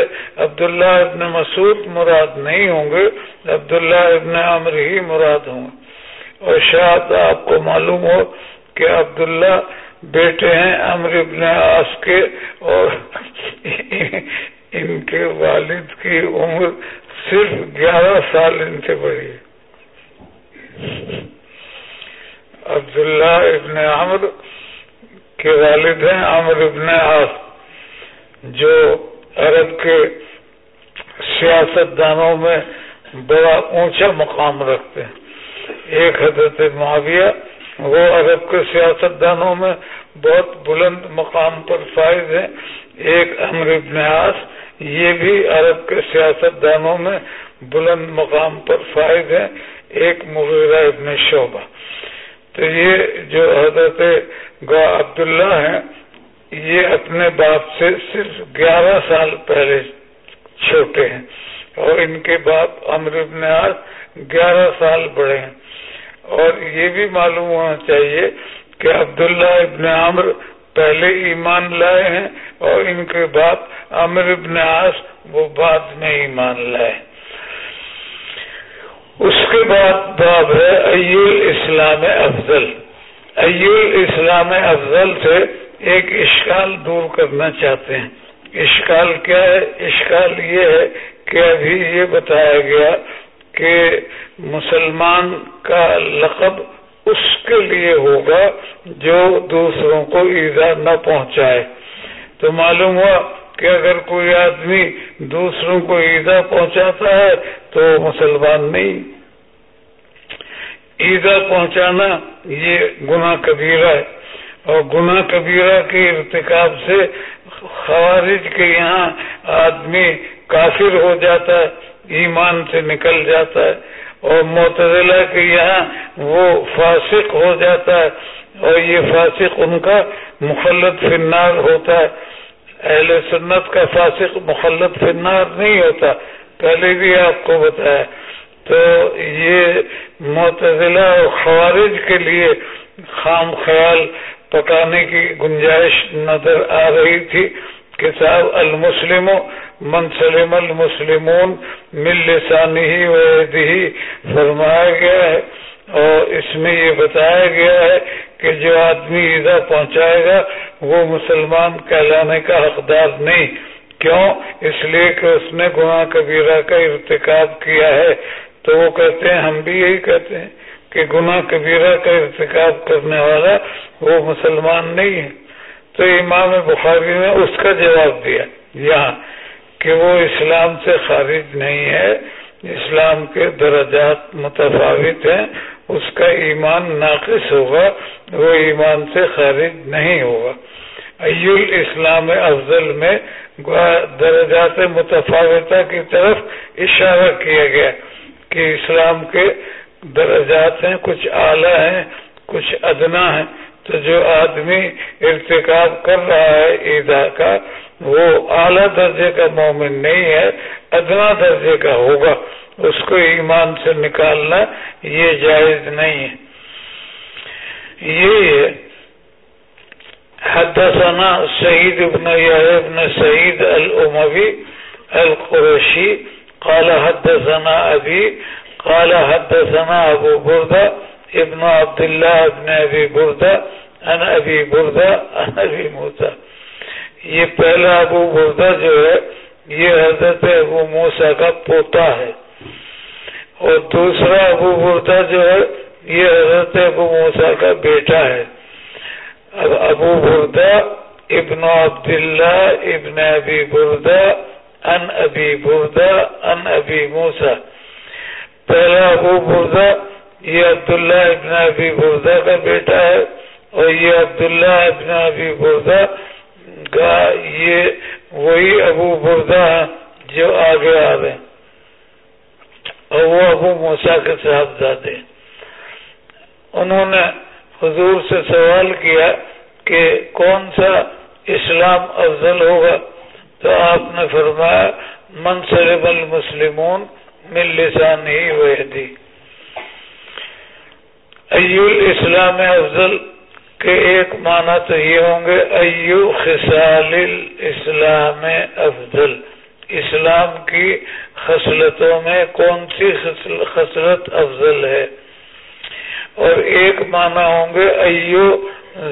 Speaker 2: عبداللہ ابن مسعود مراد نہیں ہوں گے، عبداللہ ابن عمر ہی مراد ہوں۔ گے اور شاید آپ کو معلوم ہو کہ عبداللہ بیٹے ہیں امر ابن آس کے، اور ان کے والد کی عمر صرف گیارہ سال ان سے بڑی ہے۔ عبداللہ ابن عمر کے والد ہیں امر ابن آس جو عرب کے سیاست دانوں میں بڑا اونچا مقام رکھتے ہیں۔ ایک حضرت معاویہ، وہ عرب کے سیاست دانوں میں بہت بلند مقام پر فائز ہیں۔ ایک امر ابن آس یہ بھی عرب کے سیاست دانوں میں بلند مقام پر فائز ہیں۔ ایک مغیرہ ابن شعبہ۔ تو یہ جو حضرت عبداللہ ہیں، یہ اپنے باپ سے صرف گیارہ سال پہلے چھوٹے ہیں۔ اور ان کے باپ امر ابن آس گیارہ سال بڑے ہیں۔ اور یہ بھی معلوم ہونا چاہیے کہ عبداللہ ابن عمر پہلے ایمان لائے ہیں اور ان کے باپ امر ابن آس وہ بعد میں ایمان لائے۔ اس کے بعد باب ہے ایل اسلام افضل۔ ایل اسلام افضل سے ایک اشکال دور کرنا چاہتے ہیں۔ اشکال کیا ہے؟ اشکال یہ ہے کہ ابھی یہ بتایا گیا کہ مسلمان کا لقب اس کے لیے ہوگا جو دوسروں کو ایزا نہ پہنچائے۔ تو معلوم ہوا کہ اگر کوئی آدمی دوسروں کو ایزا پہنچاتا ہے تو مسلمان نہیں۔ ایزا پہنچانا یہ گناہ کبیرہ ہے۔ اور گناہ کبیرہ کے ارتکاب سے خوارج کے یہاں آدمی کافر ہو جاتا ہے، ایمان سے نکل جاتا ہے۔ اور معتزلہ کے یہاں وہ فاسق ہو جاتا ہے۔ اور یہ فاسق ان کا مخلط فنار ہوتا ہے۔ اہل سنت کا فاسق مخلط فنار نہیں ہوتا۔ پہلے بھی آپ کو بتایا تو یہ معتزلہ اور خوارج کے لیے خام خیال پکانے کی گنجائش نظر آ رہی تھی کتاب المسلم منسلم المسلمون مل لسانی ہی فرمایا گیا ہے۔ اور اس میں یہ بتایا گیا ہے کہ جو آدمی ایزا پہنچائے گا وہ مسلمان کہلانے کا حقدار نہیں۔ کیوں؟ اس لیے کہ اس نے گناہ کبیرہ کا ارتکاب کیا ہے۔ تو وہ کہتے ہیں، ہم بھی یہی کہتے ہیں کہ گناہ کبیرہ کا ارتکاب کرنے والا وہ مسلمان نہیں ہے۔ تو امام بخاری نے اس کا جواب دیا، یہاں کہ وہ اسلام سے خارج نہیں ہے، اسلام کے درجات متفاوت ہیں، اس کا ایمان ناقص ہوگا، وہ ایمان سے خارج نہیں ہوگا۔ ایل اسلام افضل میں درجات متفاوتہ کی طرف اشارہ کیا گیا کہ اسلام کے درجات ہیں، کچھ اعلیٰ ہیں، کچھ ادنا ہیں۔ تو جو آدمی ارتکاب کر رہا ہے ایدا کا، وہ اعلیٰ درجے کا مومن نہیں ہے، ادنا درجے کا ہوگا۔ اس کو ایمان سے نکالنا یہ جائز نہیں ہے۔ یہ حدثنا سعید ابن ابن سعید العموی القرشی قال حدثنا ابی قال حدثنا ابو بردہ ابن عبداللہ ابن ابی بردہ ان ابی بردہ ان ابی موسا یہ پہلا ابو بردہ جو ہے، یہ حضرت ابو موسا کا پوتا ہے۔ اور دوسرا ابو بردا جو ہے، یہ حضرت ابو موسا کا بیٹا ہے۔ ابو بردا ابن عبداللہ، ابن ابی بردا ان ابی بردا ان ابی موسا پہلا ابو بردا یہ عبداللہ ابن ابی بردا کا بیٹا ہے، اور یہ عبداللہ ابن ابی بردا کا یہ وہی ابو بردا جو آگے آ رہے ہیں۔ اور وہ ابو موسا کے صاحبزادے انہوں نے حضور سے سوال کیا کہ کون سا اسلام افضل ہوگا؟ تو آپ نے فرمایا منصرب المسلمون مل لسان ہی وحدی۔ ایو الاسلام افضل؟ کے ایک معنی تو یہ ہوں گے، ایو خسال الاسلام افضل۔ اسلام کی خصلتوں میں کون سی خصلت افضل ہے؟ اور ایک معنی ہوں گے، ایو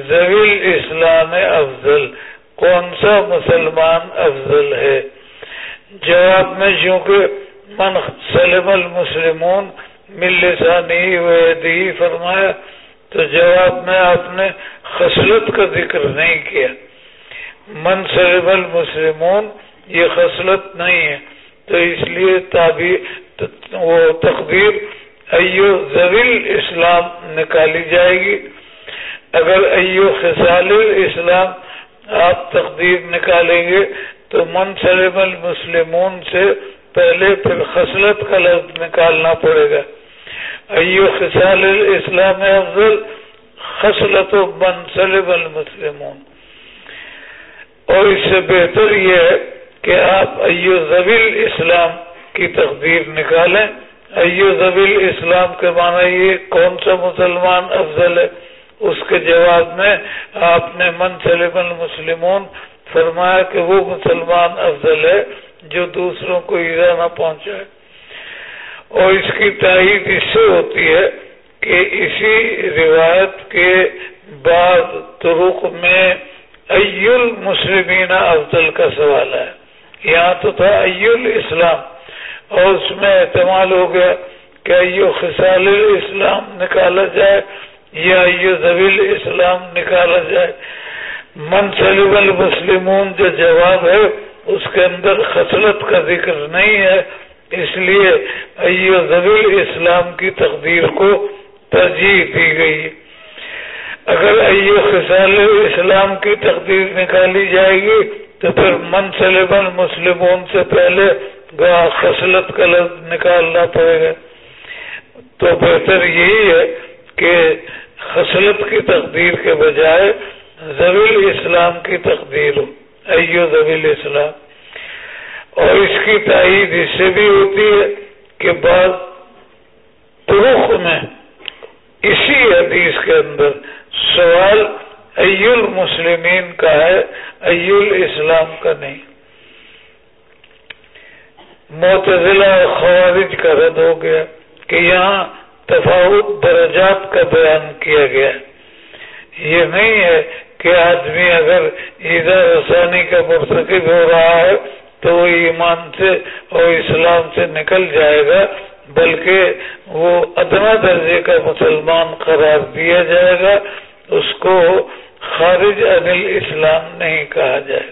Speaker 2: زویل اسلام افضل، کون سا مسلمان افضل ہے؟ جواب میں چونکہ من سلم المسلمون مل لسانی ویدی فرمایا، تو جواب میں آپ نے خصلت کا ذکر نہیں کیا۔ من سلم المسلمون، یہ خصلت نہیں ہے، تو اس لیے تابی وہ تقدیر ایو زویل اسلام نکالی جائے گی۔ اگر ایو خسال اسلام آپ تقدیر نکالیں گے، تو منصرم المسلمون سے پہلے پھر خصلت کا لفظ نکالنا پڑے گا۔ ایو خسال اسلام افضل، خصلت و منصلب المسلمون۔ اور اس سے بہتر یہ ہے کہ آپ ایو زبیل اسلام کی تقدیر نکالیں۔ ایو زبیل اسلام کے معنی یہ کون سا مسلمان افضل ہے؟ اس کے جواب میں آپ نے من سلم المسلمون فرمایا کہ وہ مسلمان افضل ہے جو دوسروں کو ایزا نہ پہنچائے۔ اور اس کی تائید اس سے ہوتی ہے کہ اسی روایت کے بعد ترک میں ایل مسلمین افضل کا سوال ہے۔ یہاں تو تھا ایل اسلام اور اس میں اعتماد ہو گیا کہ ایو خسال اسلام نکالا جائے یا ایو زویل اسلام نکالا جائے۔ منصلب المسلمون جو جواب ہے، اس کے اندر خصلت کا ذکر نہیں ہے۔ اس لیے ایو زویل اسلام کی تقدیر کو ترجیح دی گئی۔ اگر ایو خسال اسلام کی تقدیر نکالی جائے گی، تو پھر منصلب المسلمون سے پہلے گاہ خصلت کا لفظ نکالنا پڑے گا۔ تو بہتر یہی ہے کہ خصلت کی تقدیر کے بجائے زویل اسلام کی تقدیر ہو۔ ایو زویل اسلام اور اس کی تائید اس سے بھی ہوتی ہے کہ بعض ترخ میں اسی حدیث کے اندر سوال ایل المسلمین کا ہے ایل اسلام کا نہیں۔ معتزلہ خوارج کا رد ہو گیا کہ یہاں تفاوت درجات کا بیان کیا گیا۔ یہ نہیں ہے کہ آدمی اگر عیدا رسانی کا مرتکب ہو رہا ہے تو وہ ایمان سے اور اسلام سے نکل جائے گا، بلکہ وہ ادنا درجے کا مسلمان قرار دیا جائے گا۔ اس کو خارج انل اسلام نہیں کہا جائے۔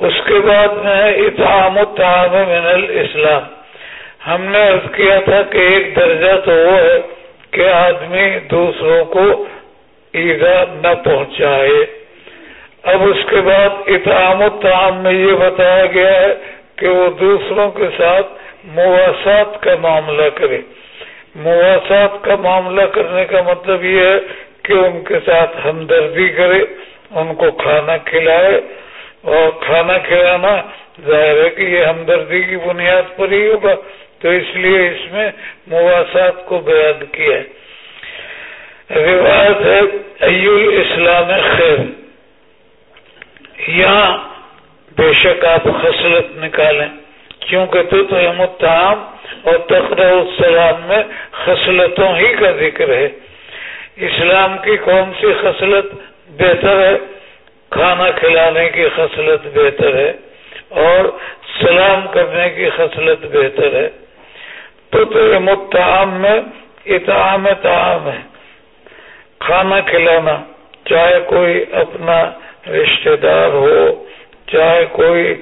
Speaker 2: اس کے بعد میں اتحام التحام من الاسلام۔ ہم نے عرض کیا تھا کہ ایک درجہ تو وہ ہے کہ آدمی دوسروں کو ایزا نہ پہنچائے۔ اب اس کے بعد اتحام التحام میں یہ بتایا گیا ہے کہ وہ دوسروں کے ساتھ مواسات کا معاملہ کرے۔ مواسات کا معاملہ کرنے کا مطلب یہ ہے کہ ان کے ساتھ ہمدردی کرے، ان کو کھانا کھلائے اور کھانا کھلانا ظاہر ہے کہ یہ ہمدردی کی بنیاد پر ہی ہوگا۔ تو اس لیے اس میں مواسات کو بیان کیا ہے۔ روایت ہے ایل اسلام خیر۔ یہاں بے شک آپ خصلت نکالیں۔ کیونکہ تو متعام اور تقرر السلام میں خصلتوں ہی کا ذکر ہے۔ اسلام کی کون سی خصلت بہتر ہے؟ کھانا کھلانے کی خصلت بہتر ہے اور سلام کرنے کی خصلت بہتر ہے۔ تو متعام میں اتعام تعام ہے۔ کھانا کھلانا، چاہے کوئی اپنا رشتے دار ہو، چاہے کوئی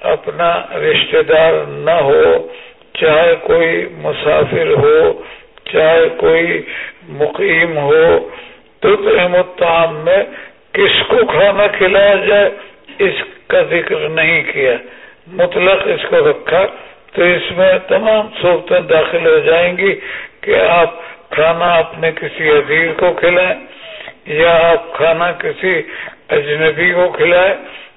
Speaker 2: اپنا رشتے دار نہ ہو، چاہے کوئی مسافر ہو، چاہے کوئی مقیم ہو، تو الطعام میں کس کو کھانا کھلایا جائے، اس کا ذکر نہیں کیا۔ مطلق اس کو رکھا۔ تو اس میں تمام صورتیں داخل ہو جائیں گی کہ آپ کھانا اپنے کسی عزیز کو کھلائیں، یا آپ کھانا کسی اجنبی کو کھلائیں،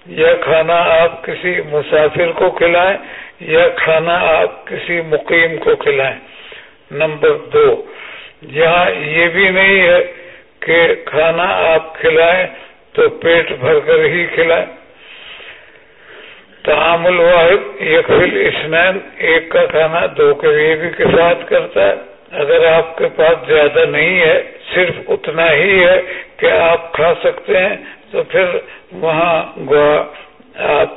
Speaker 2: یا کھانا آپ کسی مسافر کو کھلائیں، یا کھانا آپ کسی مقیم کو کھلائیں۔ نمبر دو، یہاں یہ بھی نہیں ہے کہ کھانا آپ کھلائیں تو پیٹ بھر کر ہی کھلائیں۔ تعامل واحد، یکفل اسنین ایک کا کھانا دو کے لیے بھی کفایت کرتا ہے۔ اگر آپ کے پاس زیادہ نہیں ہے، صرف اتنا ہی ہے کہ آپ کھا سکتے ہیں، تو پھر وہاں گوا آپ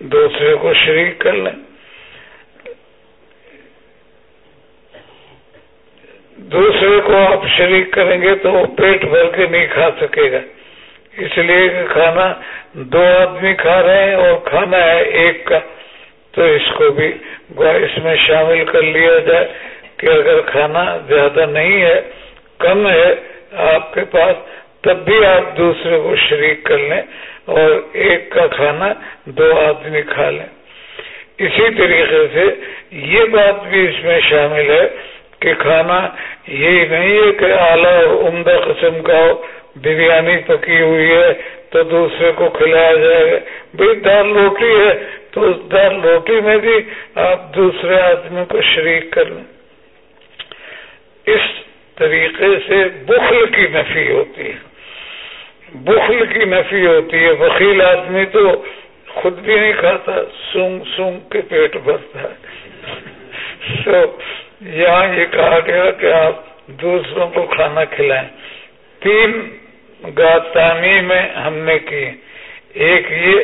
Speaker 2: دوسرے کو شریک کر لیں۔ دوسرے کو آپ شریک کریں گے تو وہ پیٹ بھر کے نہیں کھا سکے گا۔ اس لیے کہ کھانا دو آدمی کھا رہے ہیں اور کھانا ہے ایک کا۔ تو اس کو بھی اس میں شامل کر لیا جائے کہ اگر کھانا زیادہ نہیں ہے، کم ہے آپ کے پاس، تب بھی آپ دوسرے کو شریک کر لیں اور ایک کا کھانا دو آدمی کھا لیں۔ اسی طریقے سے یہ بات بھی اس میں شامل ہے کہ کھانا یہی نہیں ہے کہ اعلیٰ عمدہ قسم کا بریانی پکی ہوئی ہے تو دوسرے کو کھلایا جائے گا۔ بھائی دال روٹی ہے تو اس دال روٹی میں بھی آپ دوسرے آدمی کو شریک کر لیں۔ اس طریقے سے بخل کی نفی ہوتی ہے۔ بخل کی نفی ہوتی ہے۔ وکیل آدمی تو خود بھی نہیں کھاتا، سونگ سونگ کے پیٹ بھرتا ہے۔ تو یہاں یہ کہا گیا کہ آپ دوسروں کو کھانا کھلائیں۔ تین گاتانی میں ہم نے کی۔ ایک یہ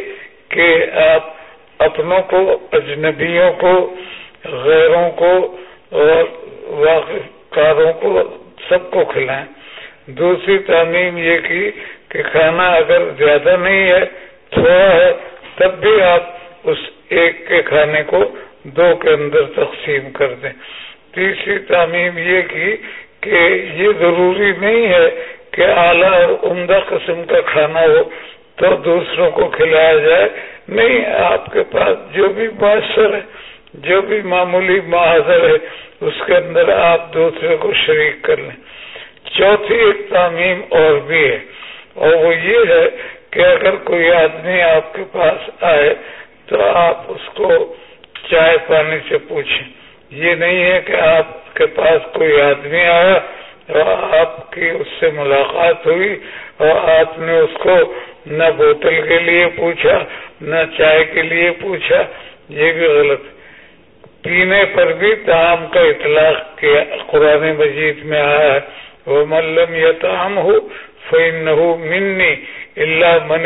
Speaker 2: کہ آپ اپنوں کو، اجنبیوں کو، غیروں کو اور واقف کاروں کو سب کو کھلائیں۔ دوسری تعمیم یہ کی کہ کھانا اگر زیادہ نہیں ہے، تھوڑا ہے، تب بھی آپ اس ایک کے کھانے کو دو کے اندر تقسیم کر دیں۔ تیسری تعمیم یہ کی کہ یہ ضروری نہیں ہے کہ اعلیٰ اور عمدہ قسم کا کھانا ہو تو دوسروں کو کھلایا جائے۔ نہیں، آپ کے پاس جو بھی مؤثر ہے، جو بھی معمولی محاذر ہے، اس کے اندر آپ دوسرے کو شریک کر لیں۔ چوتھی ایک تعمیم اور بھی ہے۔ اور وہ یہ ہے کہ اگر کوئی آدمی آپ کے پاس آئے تو آپ اس کو چائے پانی سے پوچھیں۔ یہ نہیں ہے کہ آپ کے پاس کوئی آدمی آیا اور آپ کی اس سے ملاقات ہوئی اور آپ نے اس کو نہ بوتل کے لیے پوچھا، نہ چائے کے لیے پوچھا۔ یہ بھی غلط۔ پینے پر بھی تعام کا اطلاق کیا، قرآن مجید میں آیا ہے۔ وہ ملم یا تعام ہو فن ہو منی اللہ من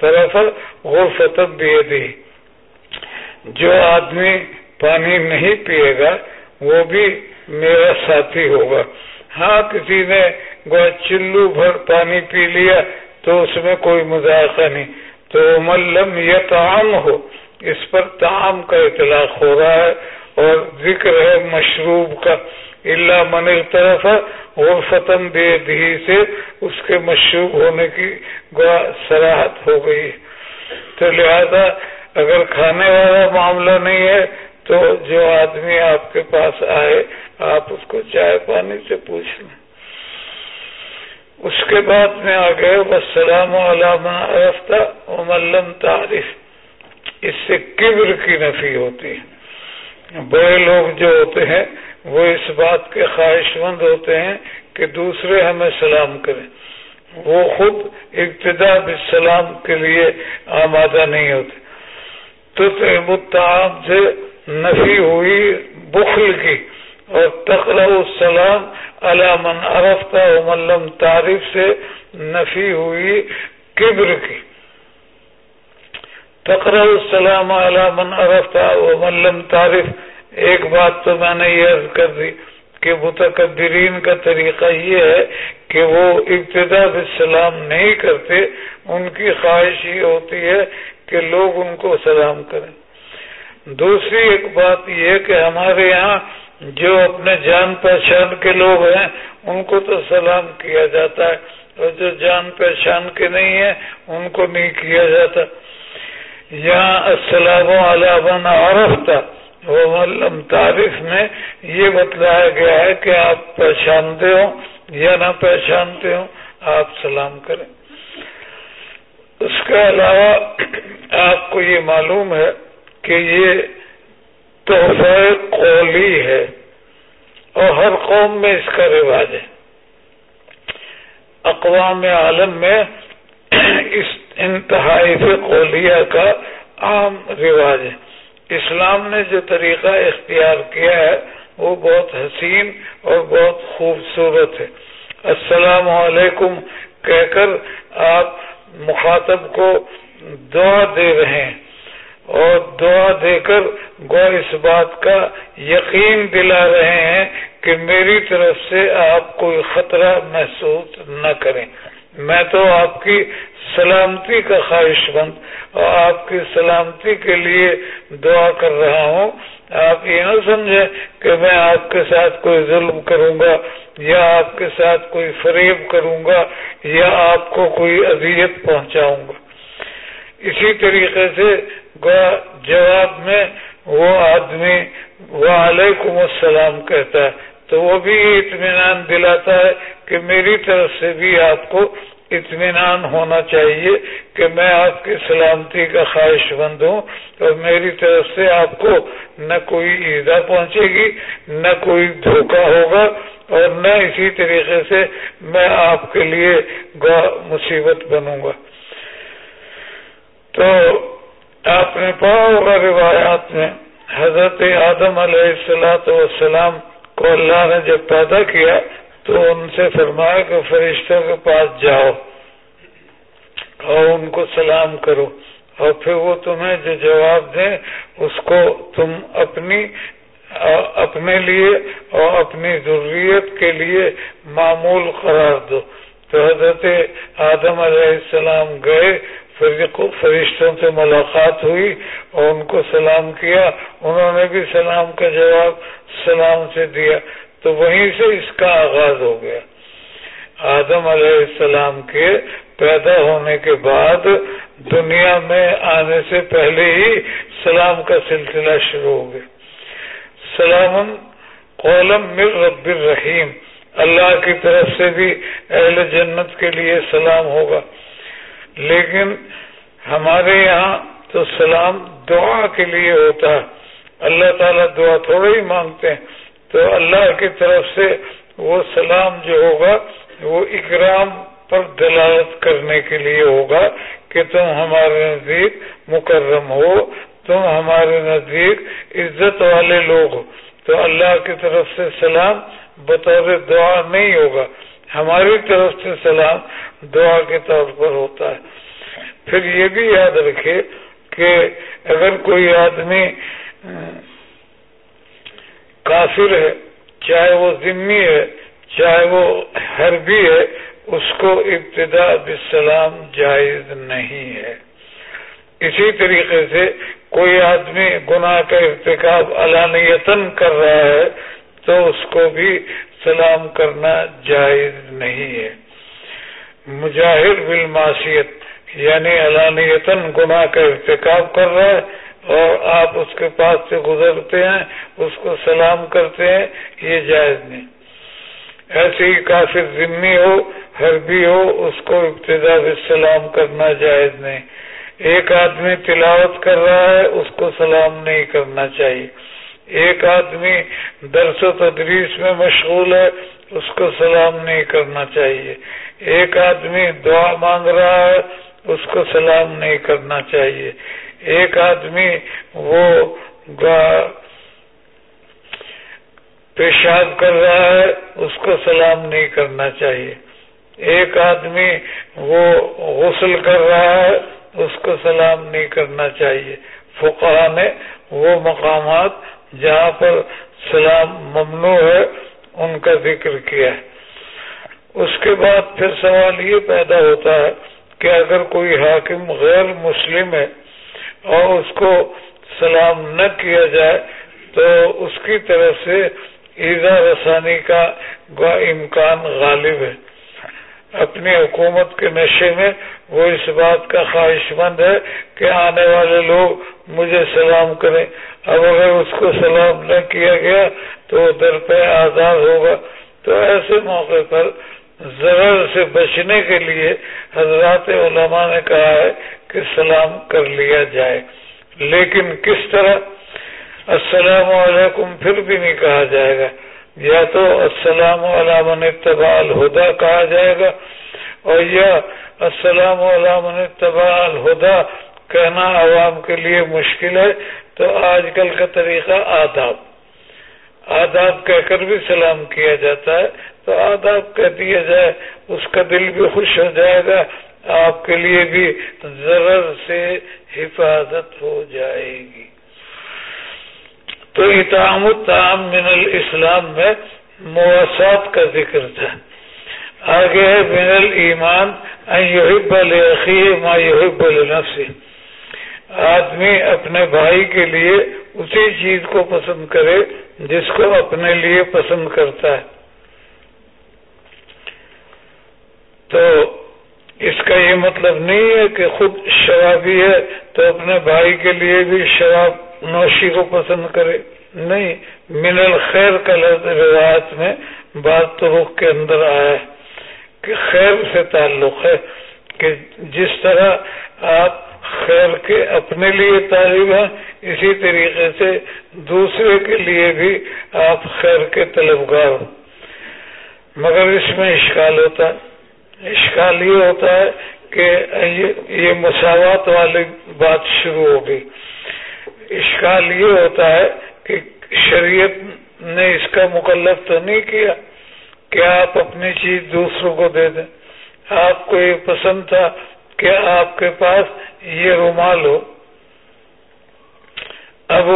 Speaker 2: طرف غرفت بھی جو آدمی پانی نہیں پیے گا، وہ بھی میرا ساتھی ہوگا۔ ہاں کسی نے چلو بھر پانی پی لیا تو اس میں کوئی مذاقہ نہیں۔ تو ملم یا تعام ہو، اس پر تعام کا اطلاق ہو رہا ہے اور ذکر ہے مشروب کا۔ اللہ من طرف اور فتم بے دھی سے اس کے مشروب ہونے کی سراہت ہو گئی۔ تو لہذا اگر کھانے والا معاملہ نہیں ہے تو جو آدمی آپ کے پاس آئے، آپ اس کو چائے پانی سے پوچھ لیں۔ اس کے بعد میں آ گئے بس سلام علامہ رفتہ ملم تعریف اس سے کبر کی نفی ہوتی ہے۔ بڑے لوگ جو ہوتے ہیں، وہ اس بات کے خواہش مند ہوتے ہیں کہ دوسرے ہمیں سلام کریں۔ وہ خود ابتدا سلام کے لیے آمادہ نہیں ہوتے۔ تو متعام سے نفی ہوئی بخل کی اور تقرا السلام علامن عرفتہ ملم تعریف سے نفی ہوئی کبر کی۔ تقرا السلام علامن عرفتہ ملم تعریف ایک بات تو میں نے یہ عرض کر دی کہ متقبرین کا طریقہ یہ ہے کہ وہ ابتدا سلام نہیں کرتے، ان کی خواہش یہ ہوتی ہے کہ لوگ ان کو سلام کریں۔ دوسری ایک بات یہ کہ ہمارے یہاں جو اپنے جان پہچان کے لوگ ہیں، ان کو تو سلام کیا جاتا ہے۔ اور جو جان پہچان کے نہیں ہیں، ان کو نہیں کیا جاتا۔ یہاں السلام علیہ عرف تھا وہ تعریف میں یہ بتلایا گیا ہے کہ آپ پہچانتے ہو یا نہ پہچانتے ہو آپ سلام کریں۔ اس کے علاوہ آپ کو یہ معلوم ہے کہ یہ تحفہ قولی ہے اور ہر قوم میں اس کا رواج ہے۔ اقوام عالم میں اس انتہائی قولیہ کا عام رواج ہے۔ اسلام نے جو طریقہ اختیار کیا ہے، وہ بہت حسین اور بہت خوبصورت ہے۔ السلام علیکم کہہ کر آپ مخاطب کو دعا دے رہے ہیں۔ اور دعا دے کر گو اس بات کا یقین دلا رہے ہیں کہ میری طرف سے آپ کوئی خطرہ محسوس نہ کریں۔ میں تو آپ کی سلامتی کا خواہش مند اور آپ کی سلامتی کے لیے دعا کر رہا ہوں۔ آپ یہ نہ سمجھے کہ میں آپ کے ساتھ کوئی ظلم کروں گا یا آپ کے ساتھ کوئی فریب کروں گا یا آپ کو کوئی اذیت پہنچاؤں گا۔ اسی طریقے سے جواب میں وہ آدمی وعلیکم السلام کہتا ہے، تو وہ بھی اطمینان دلاتا ہے کہ میری طرف سے بھی آپ کو اطمینان ہونا چاہیے کہ میں آپ کی سلامتی کا خواہش مند ہوں اور میری طرف سے آپ کو نہ کوئی ایزا پہنچے گی، نہ کوئی دھوکہ ہوگا اور نہ اسی طریقے سے میں آپ کے لیے مصیبت بنوں گا۔ تو آپ نے پڑھا ہوگا روایات میں حضرت آدم علیہ السلاۃ والسلام کو اللہ نے جب پیدا کیا تو ان سے فرمایا کہ فرشتوں کے پاس جاؤ اور ان کو سلام کرو اور پھر وہ تمہیں جو جواب دیں اس کو تم اپنی، اپنے لیے اور اپنی ضروریت کے لیے معمول قرار دو۔ تو حضرت آدم علیہ السلام گئے فرشتوں سے ملاقات ہوئی اور ان کو سلام کیا۔ انہوں نے بھی سلام کا جواب سلام سے دیا۔ تو وہیں سے اس کا آغاز ہو گیا۔ آدم علیہ السلام کے پیدا ہونے کے بعد دنیا میں آنے سے پہلے ہی سلام کا سلسلہ شروع ہو گیا۔ سلام قولم مر رب الرحیم۔ اللہ کی طرف سے بھی اہل جنت کے لیے سلام ہوگا۔ لیکن ہمارے یہاں تو سلام دعا کے لیے ہوتا ہے۔ اللہ تعالیٰ دعا تھوڑا ہی مانگتے ہیں۔ تو اللہ کی طرف سے وہ سلام جو ہوگا، وہ اکرام پر دلالت کرنے کے لیے ہوگا کہ تم ہمارے نزدیک مکرم ہو، تم ہمارے نزدیک عزت والے لوگ ہو۔ تو اللہ کی طرف سے سلام بطور دعا نہیں ہوگا۔ ہماری طرف سے سلام، دعا کے طور پر ہوتا ہے۔ پھر یہ بھی یاد رکھے کہ اگر کوئی آدمی، کافر ہے، چاہے وہ ذمی ہے، چاہے وہ حربی ہے، اس کو ابتدا بسلام جائز نہیں ہے۔ اسی طریقے سے کوئی آدمی گناہ کا ارتکاب علانیتن کر رہا ہے تو اس کو بھی سلام کرنا جائز نہیں ہے۔ مجاہد بالماسیت یعنی علانیتن گناہ کا ارتکاب کر رہا ہے اور آپ اس کے پاس سے گزرتے ہیں، اس کو سلام کرتے ہیں، یہ جائز نہیں۔ ایسے ہی کافی ذمہ ہو، حربی ہو، اس کو ابتدا بھی سلام کرنا جائز نہیں۔ ایک آدمی تلاوت کر رہا ہے، اس کو سلام نہیں کرنا چاہیے۔ ایک آدمی درس و تدریس میں مشغول ہے، اس کو سلام نہیں کرنا چاہیے۔ ایک آدمی دعا مانگ رہا ہے، اس کو سلام نہیں کرنا چاہیے۔ ایک آدمی وہ پیشاب کر رہا ہے، اس کو سلام نہیں کرنا چاہیے۔ ایک آدمی وہ غسل کر رہا ہے، اس کو سلام نہیں کرنا چاہیے۔ فقہ نے وہ مقامات جہاں پر سلام ممنوع ہے، ان کا ذکر کیا ہے۔ اس کے بعد پھر سوال یہ پیدا ہوتا ہے کہ اگر کوئی حاکم غیر مسلم ہے اور اس کو سلام نہ کیا جائے، تو اس کی طرف سے ایزا رسانی کا امکان غالب ہے۔ اپنی حکومت کے نشے میں وہ اس بات کا خواہش مند ہے کہ آنے والے لوگ مجھے سلام کریں۔ اب اگر اس کو سلام نہ کیا گیا تو در پہ آزاد ہوگا۔ تو ایسے موقع پر ضرر سے بچنے کے لیے حضرات علماء نے کہا ہے کہ سلام کر لیا جائے۔ لیکن کس طرح؟ السلام علیکم پھر بھی نہیں کہا جائے گا۔ یا تو السلام علام اتباع الہدا کہا جائے گا۔ اور السلام علام اتباع الہدا، کہنا عوام کے لیے مشکل ہے، تو آج کل کا طریقہ آداب۔ آداب کہہ کر بھی سلام کیا جاتا ہے، تو آداب کہہ دیا جائے، اس کا دل بھی خوش ہو جائے گا، آپ کے لیے بھی ضرر سے حفاظت ہو جائے گی۔ تو اتام التام من الاسلام میں موسات کا ذکر تھا۔ آگے ہے، من المان یحب لأخیه ما یحب لنفسه آدمی اپنے بھائی کے لیے اسی چیز کو پسند کرے جس کو اپنے لیے پسند کرتا ہے۔ تو اس کا یہ مطلب نہیں ہے کہ خود شرابی ہے تو اپنے بھائی کے لیے بھی شراب نوشی کو پسند کرے۔ نہیں، من الخیر کا روایت میں بات تو رخ کے اندر آیا ہے۔ کہ خیر سے تعلق ہے کہ جس طرح آپ خیر کے اپنے لیے طالب ہیں، اسی طریقے سے دوسرے کے لیے بھی آپ خیر کے طلبگار ہو مگر اس میں اشکال ہوتا ہے۔ اشکال یہ ہوتا ہے کہ یہ مساوات والی بات شروع ہوگی۔ اشکال یہ ہوتا ہے کہ شریعت نے اس کا مکلف تو نہیں کیا۔ کہ آپ اپنی چیز دوسروں کو دے دیں۔ آپ کو یہ پسند تھا کہ آپ کے پاس یہ رومال ہو۔ اب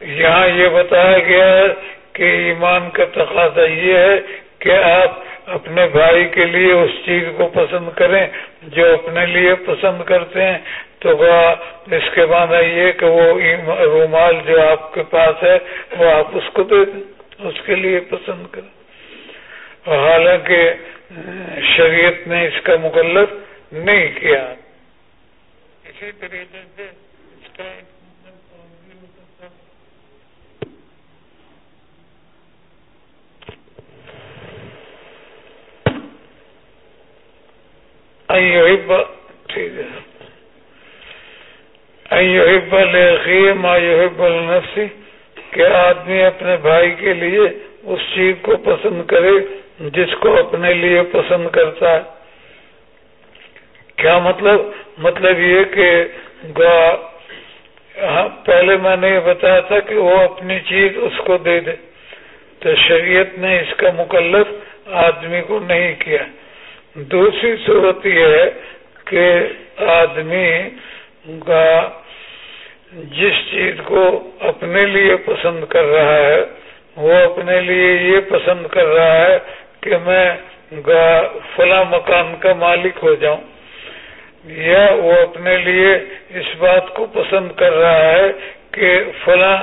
Speaker 2: یہاں یہ بتایا گیا ہے کہ ایمان کا تقاضا یہ ہے کہ آپ اپنے بھائی کے لیے اس چیز کو پسند کریں جو اپنے لیے پسند کرتے ہیں۔ تو اس کے بعد یہ کہ وہ رومال جو آپ کے پاس ہے، وہ آپ اس کو دے دیں۔ اس کے لیے پسند کریں اور حالانکہ شریعت نے اس کا مکلف نہیں کیا۔ اسی طریقے سے اس کا ٹھیک ہے۔ النفسی کہ آدمی اپنے بھائی کے لیے اس چیز کو پسند کرے جس کو اپنے لیے پسند کرتا ہے۔ کیا مطلب؟ مطلب یہ کہ ہاں، پہلے میں نے یہ بتایا تھا کہ وہ اپنی چیز اس کو دے دے۔ تو شریعت نے اس کا مکلف آدمی کو نہیں کیا۔ دوسری صورت یہ ہے کہ آدمی جس چیز کو اپنے لیے پسند کر رہا ہے، وہ اپنے لیے یہ پسند کر رہا ہے کہ میں فلاں مکان کا مالک ہو جاؤں۔ یا وہ اپنے لیے اس بات کو پسند کر رہا ہے کہ فلاں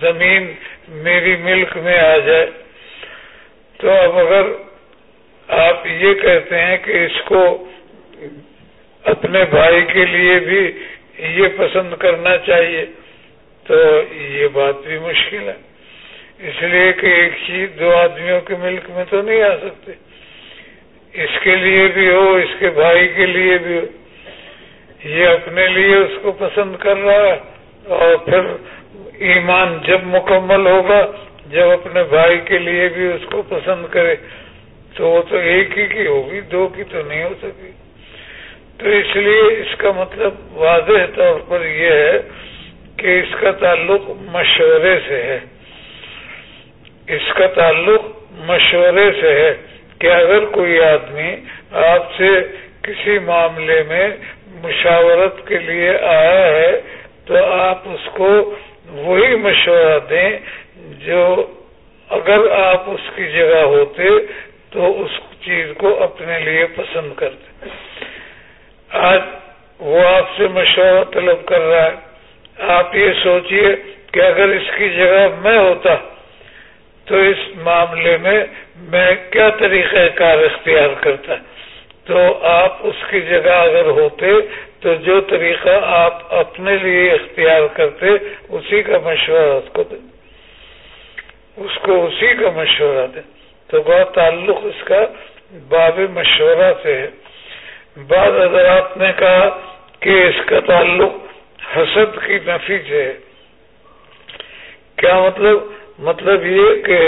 Speaker 2: زمین میری ملک میں آ جائے۔ تو اب اگر آپ یہ کہتے ہیں کہ اس کو اپنے بھائی کے لیے بھی یہ پسند کرنا چاہیے، تو یہ بات بھی مشکل ہے۔ اس لیے کہ ایک چیز دو آدمیوں کے ملک میں تو نہیں آ سکتے۔ اس کے لیے بھی ہو، اس کے بھائی کے لیے بھی ہو۔ یہ اپنے لیے اس کو پسند کر رہا ہے۔ اور پھر ایمان جب مکمل ہوگا، جب اپنے بھائی کے لیے بھی اس کو پسند کرے، تو وہ تو ایک ہی کی ہوگی، دو کی تو نہیں ہو سکتی تو اس لیے اس کا مطلب واضح طور پر یہ ہے کہ اس کا تعلق مشورے سے ہے۔ اس کا تعلق مشورے سے ہے کہ اگر کوئی آدمی آپ سے کسی معاملے میں مشاورت کے لیے آیا ہے تو آپ اس کو وہی مشورہ دیں جو اگر آپ اس کی جگہ ہوتے تو اس چیز کو اپنے لیے پسند کرتے۔ آج وہ آپ سے مشورہ طلب کر رہا ہے۔ آپ یہ سوچئے کہ اگر اس کی جگہ میں ہوتا تو اس معاملے میں میں کیا طریقہ کار اختیار کرتا۔ تو آپ اس کی جگہ اگر ہوتے تو جو طریقہ آپ اپنے لیے اختیار کرتے، اسی کا مشورہ اس کو دیں۔ اس کو اسی کا مشورہ دیں۔ تو بہت تعلق اس کا باب مشورہ سے ہے۔ بعض حضرات نے کہا کہ اس کا تعلق حسد کی نفی سے ہے۔ کیا مطلب؟ مطلب یہ کہ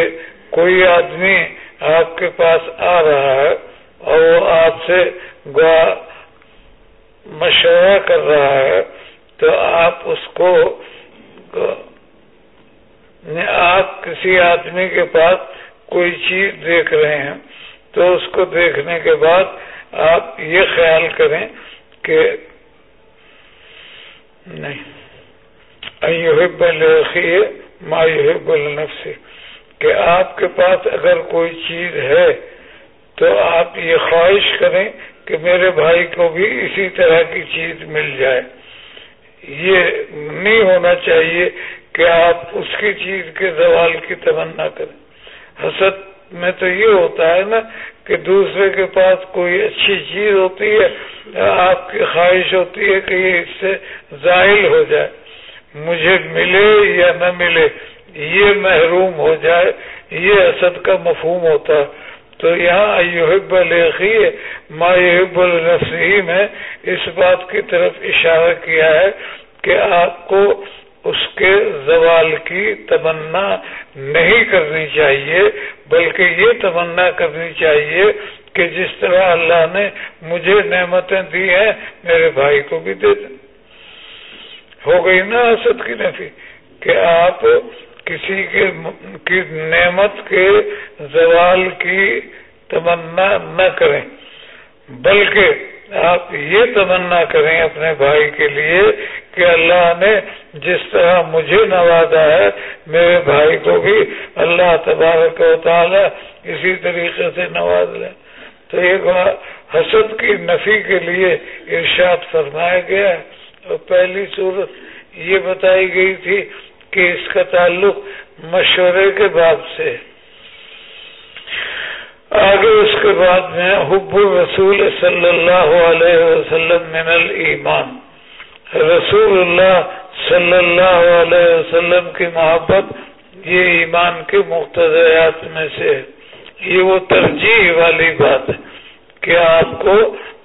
Speaker 2: کوئی آدمی آپ کے پاس آ رہا ہے اور وہ آپ سے گوا مشورہ کر رہا ہے، تو آپ اس کو آپ کسی آدمی کے پاس کوئی چیز دیکھ رہے ہیں، تو اس کو دیکھنے کے بعد آپ یہ خیال کریں کہ نہیں۔ مایوب النفسی کہ آپ کے پاس اگر کوئی چیز ہے تو آپ یہ خواہش کریں کہ میرے بھائی کو بھی اسی طرح کی چیز مل جائے۔ یہ نہیں ہونا چاہیے کہ آپ اس کی چیز کے زوال کی تمنا کریں۔ حسد میں تو یہ ہوتا ہے نا کہ دوسرے کے پاس کوئی اچھی چیز ہوتی ہے، آپ کی خواہش ہوتی ہے کہ یہ اس سے زائل ہو جائے۔ مجھے ملے یا نہ ملے، یہ محروم ہو جائے، یہ اسد کا مفہوم ہوتا تو یہاں یحب الخی ما یحب النفسی میں اس بات کی طرف اشارہ کیا ہے کہ آپ کو اس کے زوال کی تمنا نہیں کرنی چاہیے، بلکہ یہ تمنا کرنی چاہیے کہ جس طرح اللہ نے مجھے نعمتیں دی ہیں، میرے بھائی کو بھی دے دیں۔ ہو گئی نا اسد کی نفی کہ آپ کسی کے کی نعمت کے زوال کی تمنا نہ کریں، بلکہ آپ یہ تمنا کریں اپنے بھائی کے لیے کہ اللہ نے جس طرح مجھے نوازا ہے، میرے بھائی کو بھی اللہ تبارک و تعالی اسی طریقے سے نواز لیں تو ایک بار حسد کی نفی کے لیے ارشاد فرمایا گیا۔ ہے اور پہلی صورت یہ بتائی گئی تھی کہ اس کا تعلق مشورے کے باب سے آگے اس کے بعد میں حب رسول صلی اللہ علیہ وسلم من الایمان۔ رسول اللہ صلی اللہ علیہ وسلم کی محبت یہ ایمان کے مقتضیات میں سے یہ وہ ترجیح والی بات ہے کہ آپ کو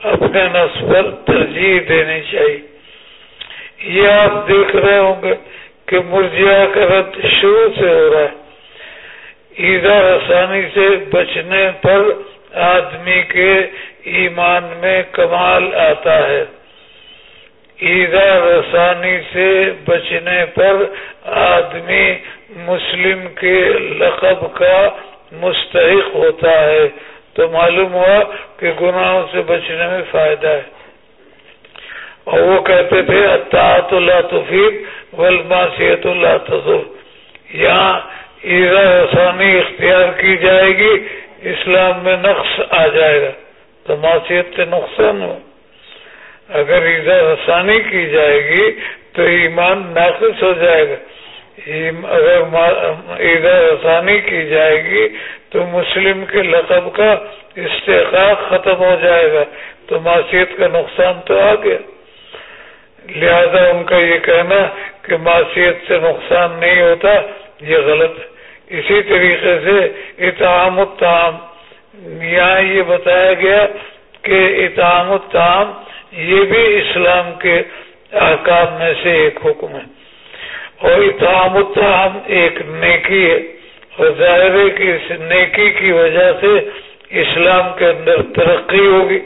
Speaker 2: اپنے نفس پر ترجیح دینی چاہیے۔ یہ آپ دیکھ رہے ہوں گے کہ مرجیا کا رد شروع سے ہو رہا ہے۔ ایزا رسانی سے بچنے پر آدمی کے ایمان میں کمال آتا ہے۔ ایزا رسانی سے بچنے پر آدمی مسلم کے لقب کا مستحق ہوتا ہے۔ تو معلوم ہوا کہ گناہوں سے بچنے میں فائدہ ہے۔ اور وہ کہتے تھے، اطاعت اللہ تفیق ولماسیت اللہ تصف یہاں ایزا رسانی اختیار کی جائے گی، اسلام میں نقص آ جائے گا۔ تو معاشیت سے نقصان ہو۔ اگر ایزا رسانی کی جائے گی، تو ایمان ناقص ہو جائے گا۔ اگر ایزا رسانی کی جائے گی، تو مسلم کے لقب کا استحقاق ختم ہو جائے گا۔ تو معاشیت کا نقصان تو آ گیا۔ لہذا ان کا یہ کہنا کہ معاشیت سے نقصان نہیں ہوتا، یہ غلط ہے۔ اسی طریقے سے اتحام التام یہاں یہ بتایا گیا کہ اتحام التام یہ بھی اسلام کے احکام میں سے ایک حکم ہے۔ اور اتحام التحام ایک نیکی ہے۔ اور ظاہر ہے کہ اس نیکی کی وجہ سے اسلام کے اندر ترقی ہوگی۔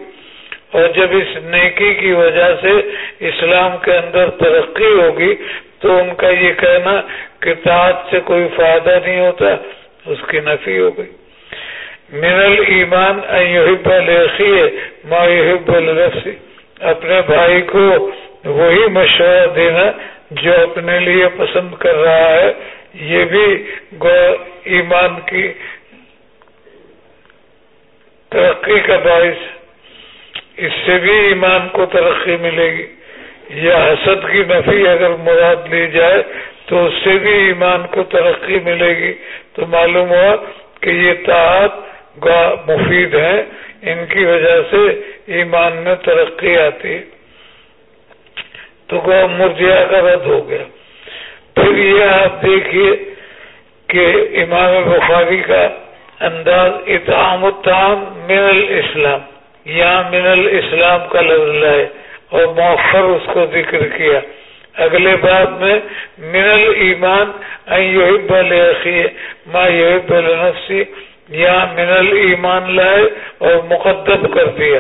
Speaker 2: اور جب اس نیکی کی وجہ سے اسلام کے اندر ترقی ہوگی تو ان کا یہ کہنا کہ تعت سے کوئی فائدہ نہیں ہوتا، اس کی نفی ہو گئی۔ من المان یحب الخی ما یحب الرفسی اپنے بھائی کو وہی مشورہ دینا جو اپنے لیے پسند کر رہا ہے۔ یہ بھی گو ایمان کی ترقی کا باعث۔ اس سے بھی ایمان کو ترقی ملے گی۔ یا حسد کی نفی اگر مراد لی جائے تو اس سے بھی ایمان کو ترقی ملے گی تو معلوم ہوا کہ یہ تعداد مفید ہے ان کی وجہ سے ایمان میں ترقی آتی تو گو مرجیا کا رد ہو گیا۔ پھر یہ آپ دیکھیے کہ امام بخاری کا انداز اطعام الطعام من الاسلام۔ یہاں من الاسلام کا لفظ لائے اور مؤخر اس کو ذکر کیا۔ اگلے بات میں، من الایمان ان یحب لأخی ما یحب لنفسی یہاں من الایمان لائے اور مقدم کر دیا۔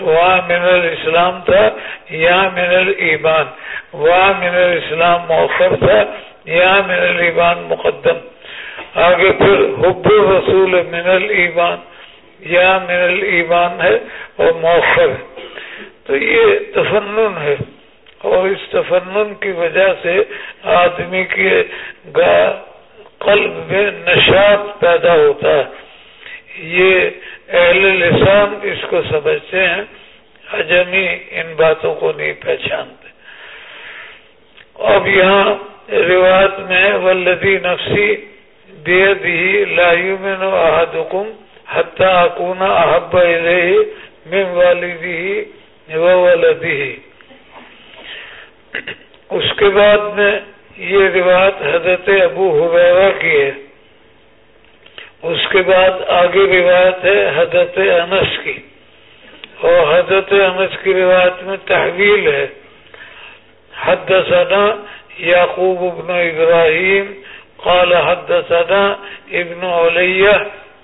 Speaker 2: وہاں من الاسلام تھا یہاں من الایمان وہاں من الاسلام مؤخر تھا یہاں من الایمان مقدم۔ آگے پھر، حب رسول من الایمان یہاں من الایمان ہے اور مؤخر۔ ہے تو یہ تفنن ہے اور اس تفنن کی وجہ سے آدمی کے قلب میں نشاط پیدا ہوتا ہے۔ یہ اہل لسان اس کو سمجھتے ہیں، اجمی ان باتوں کو نہیں پہچانتے۔ اب یہاں روایت میں ولدی نفسی بےد ہی لایو میں نو حتیٰ اکونا احب من والدی و اس کے بعد میں یہ روایت حضرت ابو حبیبہ کی ہے۔ اس کے بعد آگے روایت ہے حضرت انس کی۔ اور حضرت انس کی روایت میں تحویل ہے۔ حدثنا یعقوب ابن ابراہیم، قال حدثنا ابن علیہ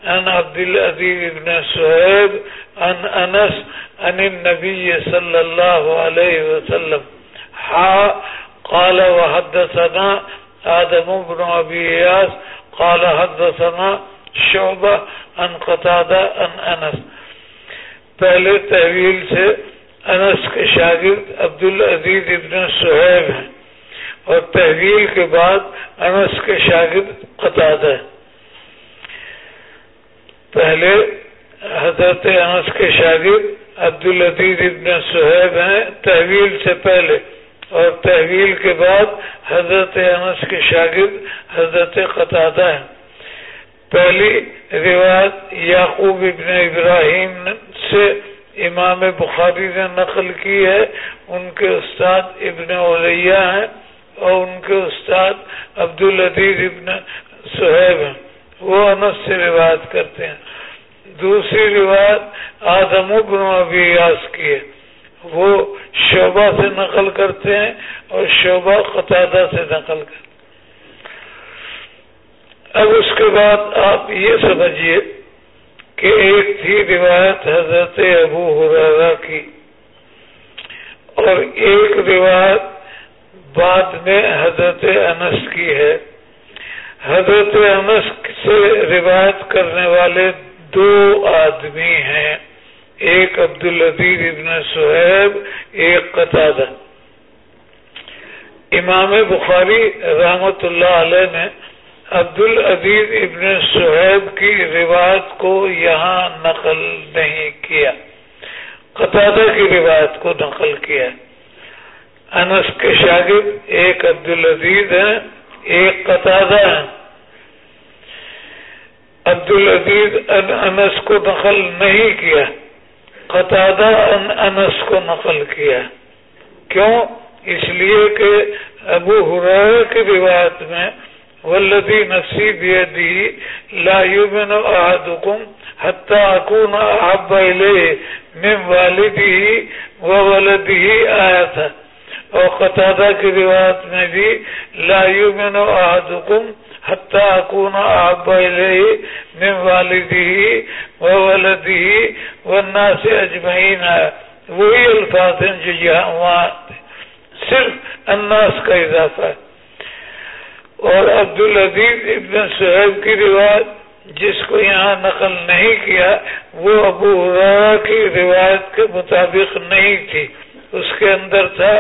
Speaker 2: عن عبد العزیز ابن سہیب عن انس عن النبی صلی اللہ علیہ وسلم. حا، قال، وحدثنا آدم ابن ابی عیاس قال، حدثنا شعبہ ان قطادہ ان انس پہلے تحویل سے انس کے شاگرد عبد العزیز ابن سہیب ہیں اور تحویل کے بعد انس کے شاگرد قطادہ ہے پہلے حضرت انس کے شاگرد عبد العزیز ابن سہیب ہیں تحویل سے پہلے، اور تحویل کے بعد حضرت انس کے شاگرد حضرت قطادہ ہیں۔ پہلی روایت یعقوب ابن ابراہیم سے امام بخاری نے نقل کی ہے۔ ان کے استاد ابن علیہ ہیں اور ان کے استاد عبدالعدیز ابن صہیب ہیں۔ وہ انس سے روایت کرتے ہیں۔ دوسری روایت آدم ابن ابیاس کی ہے۔ وہ شعبہ سے نقل کرتے ہیں اور شعبہ قطادہ سے نقل کرتے ہیں۔ اب اس کے بعد آپ یہ سمجھیے کہ ایک تھی روایت حضرت ابو حرارا کی۔ اور ایک روایت بعد میں حضرت انس کی ہے۔ حضرت انس سے روایت کرنے والے دو آدمی ہیں۔ ایک عبد العزیز ابن سہیب، ایک قطع امام بخاری رحمت اللہ علیہ نے عبد العزیز ابن سہیب کی روایت کو یہاں نقل نہیں کیا۔ قطادہ کی روایت کو نقل کیا۔ انس کے شاگرد ایک عبد العزیز ہیں۔ ایک قطادہ عبد العزیز ان انس کو نقل نہیں کیا۔ قطادہ انس کو نقل کیا۔ کیوں؟ اس لیے کہ ابو حرار کی روایت میں والذي نفسي بيده لا يؤمن أحدكم حتى أكون أحب إليه من والده وولده آية وقتادة کی روایت میں بھی لا يؤمن أحدكم حتى أكون أحب إليه من والده وولده والناس أجمعين وہی الفاظ ہیں جو یہاں وہاں صرف الناس کا اضافہ ہے۔ اور عبد العزیز ابن صحیب کی روایت، جس کو یہاں نقل نہیں کیا، وہ ابو کی روایت کے مطابق نہیں تھی۔ اس کے اندر تھا،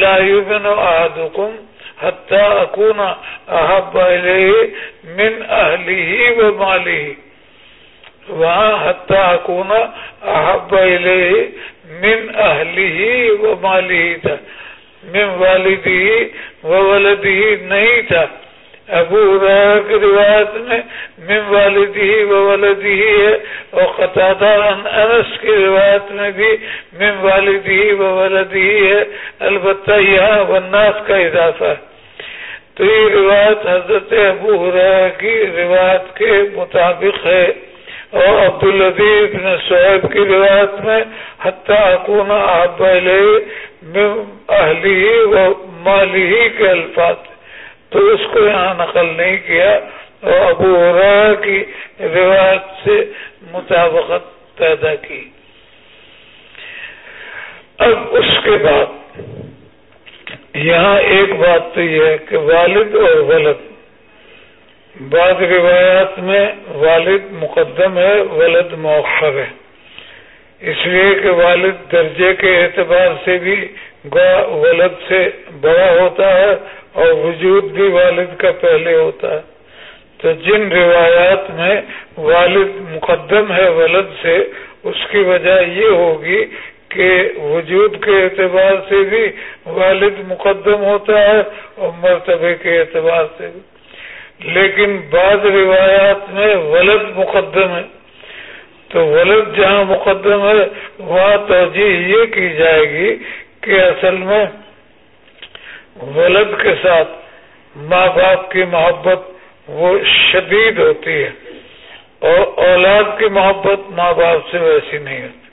Speaker 2: لا یؤمن احدکم حتی اکون احب الیہ من اہلیہ و مالیہ وہاں حتی اکون احب الیہ من اہلیہ و مالیہ تھا۔ من والدی و ولدی نہیں تھا۔ ابو کی روایت میں من والدی و ولدی ہے، اور قطادہ انس کی روایت میں بھی من والدی و ولدی ہے، البتہ یہاں وناس کا اضافہ ہے۔ تو یہ روایت حضرت ابو کی روایت کے مطابق ہے، اور عبدالعزیز بن صحیب کی روایت میں، حتیٰ اکون آب اہلی و مالی کے الفاظ۔ تو اس کو یہاں نقل نہیں کیا اور ابو کی روایت سے مطابقت پیدا کی۔ اب اس کے بعد یہاں ایک بات تو یہ ہے کہ والد اور ولد، بعض روایات میں والد مقدم ہے، ولد مؤخر ہے۔ اس لیے کہ والد درجے کے اعتبار سے بھی ولد سے بڑا ہوتا ہے اور وجود بھی والد کا پہلے ہوتا ہے۔ تو جن روایات میں والد مقدم ہے ولد سے، اس کی وجہ یہ ہوگی کہ وجود کے اعتبار سے بھی والد مقدم ہوتا ہے اور مرتبے کے اعتبار سے بھی۔ لیکن بعض روایات میں ولد مقدم ہے۔ تو ولد جہاں مقدم ہے، وہاں توجہ یہ کی جائے گی کہ اصل میں ولد کے ساتھ ماں باپ کی محبت وہ شدید ہوتی ہے اور اولاد کی محبت ماں باپ سے ویسی نہیں ہوتی۔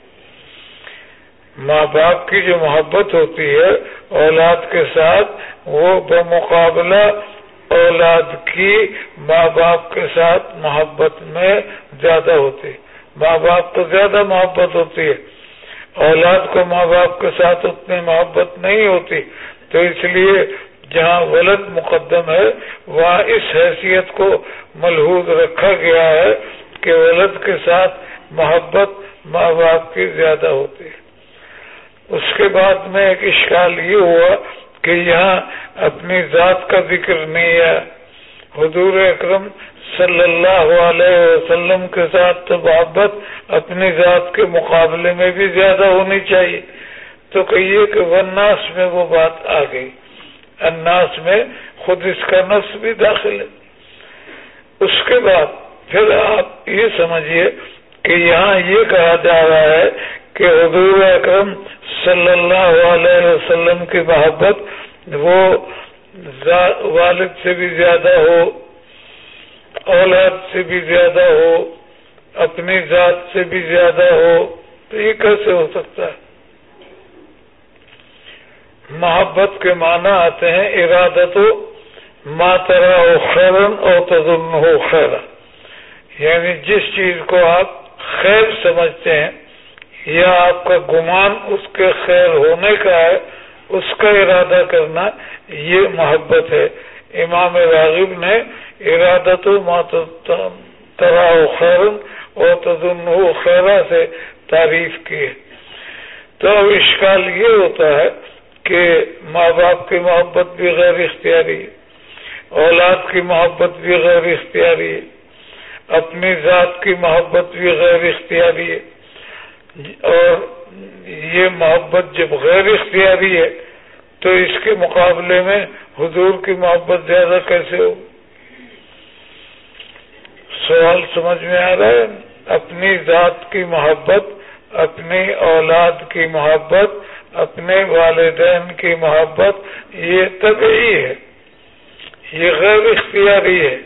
Speaker 2: ماں باپ کی جو محبت ہوتی ہے اولاد کے ساتھ وہ بمقابلہ اولاد کی ماں باپ کے ساتھ محبت میں زیادہ ہوتی ماں باپ تو زیادہ محبت ہوتی ہے۔ اولاد کو ماں باپ کے ساتھ اتنی محبت نہیں ہوتی۔ تو اس لیے جہاں ولد مقدم ہے، وہاں اس حیثیت کو ملحوظ رکھا گیا ہے کہ ولد کے ساتھ محبت ماں باپ کی زیادہ ہوتی ہے۔ اس کے بعد میں ایک اشکال یہ ہوا کہ یہاں اپنی ذات کا ذکر نہیں ہے۔ حضور اکرم صلی اللہ علیہ وسلم کے ساتھ تو محبت اپنی ذات کے مقابلے میں بھی زیادہ ہونی چاہیے۔ تو کہیے کہ وناس میں وہ بات آ گئی۔ اناس میں خود اس کا نفس بھی داخل ہے۔ اس کے بعد پھر آپ یہ سمجھیے کہ یہاں یہ کہا جا رہا ہے کہ حضور اکرم صلی اللہ علیہ وسلم کی محبت وہ والد سے بھی زیادہ ہو، اولاد سے بھی زیادہ ہو، اپنی ذات سے بھی زیادہ ہو، تو یہ کیسے ہو سکتا ہے؟ محبت کے معنی آتے ہیں ارادت و ماترا ہو خیرن اور تزن ہو خیر یعنی جس چیز کو آپ خیر سمجھتے ہیں، یا آپ کا گمان اس کے خیر ہونے کا ہے، اس کا ارادہ کرنا یہ محبت ہے۔ امام راغب نے ارادت ترا خیرن اور تزن خیرہ سے تعریف کی ہے۔ تو اشکال یہ ہوتا ہے کہ ماں باپ کی محبت بھی غیر اختیاری، اولاد کی محبت بھی غیر اختیاری ہے اپنی ذات کی محبت بھی غیر اختیاری ہے اور یہ محبت جب غیر اختیاری ہے، تو اس کے مقابلے میں حضور کی محبت زیادہ کیسے ہو؟ سوال سمجھ میں آ رہا ہے، اپنی ذات کی محبت، اپنی اولاد کی محبت اپنے والدین کی محبت یہ طبعی ہے، یہ غیر اختیاری ہے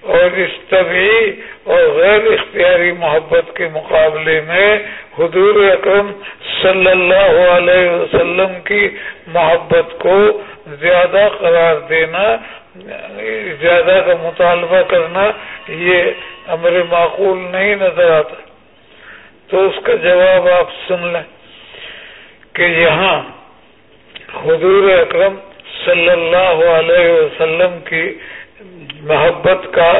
Speaker 2: اور اس طبعی اور غیر اختیاری محبت کے مقابلے میں حضور اکرم صلی اللہ علیہ وسلم کی محبت کو زیادہ قرار دینا، زیادہ کا مطالبہ کرنا یہ امر معقول نہیں نظر آتا۔ تو اس کا جواب آپ سن لیں۔ کہ یہاں حضور اکرم صلی اللہ علیہ وسلم کی محبت کا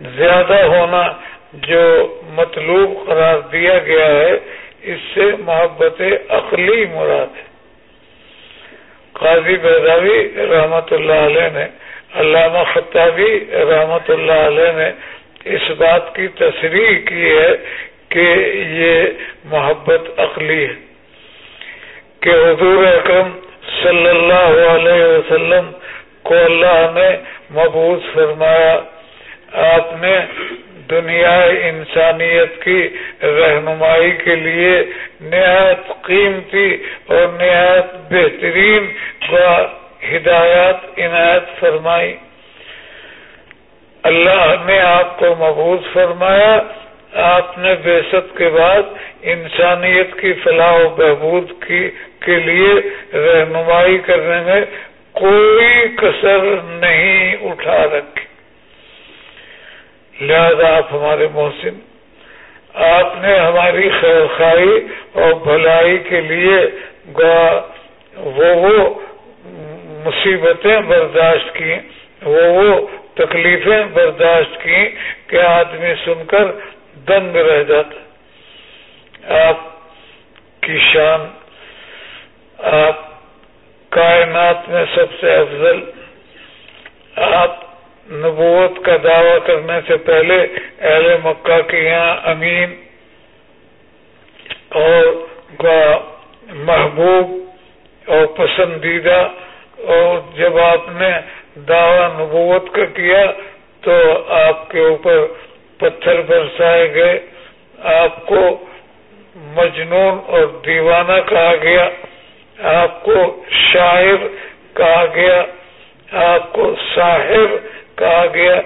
Speaker 2: زیادہ ہونا جو مطلوب قرار دیا گیا ہے، اس سے محبت عقلی مراد ہے۔ قاضی بیداوی رحمت اللہ علیہ نے، علامہ خطابی رحمت اللہ علیہ نے اس بات کی تصریح کی ہے کہ یہ محبت عقلی ہے۔ کہ حضور اکرم صلی اللہ علیہ وسلم کو اللہ نے مبوض فرمایا، آپ نے دنیا انسانیت کی رہنمائی کے لیے نہایت قیمتی اور نہایت بہترین ہدایات عنایت فرمائی۔ اللہ نے آپ کو مبوض فرمایا، آپ نے بےست کے بعد انسانیت کی فلاح و بہبود کی کے لیے رہنمائی کرنے میں کوئی کسر نہیں اٹھا رکھی۔ لہذا آپ ہمارے محسن، آپ نے ہماری خیر خائی اور بھلائی کے لیے وہ وہ مصیبتیں برداشت کی وہ وہ تکلیفیں برداشت کی کہ آدمی سن کر دنگ رہ جاتا۔ آپ کی شان آپ کائنات میں سب سے افضل، آپ نبوت کا دعوی کرنے سے پہلے اہل مکہ کے یہاں امین اور محبوب اور پسندیدہ، اور جب آپ نے دعوی نبوت کا کیا تو آپ کے اوپر پتھر برسائے گئے، آپ کو مجنون اور دیوانہ کہا گیا۔ آپ کو شاعر کہا گیا، آپ کو صاحب کہا گیا۔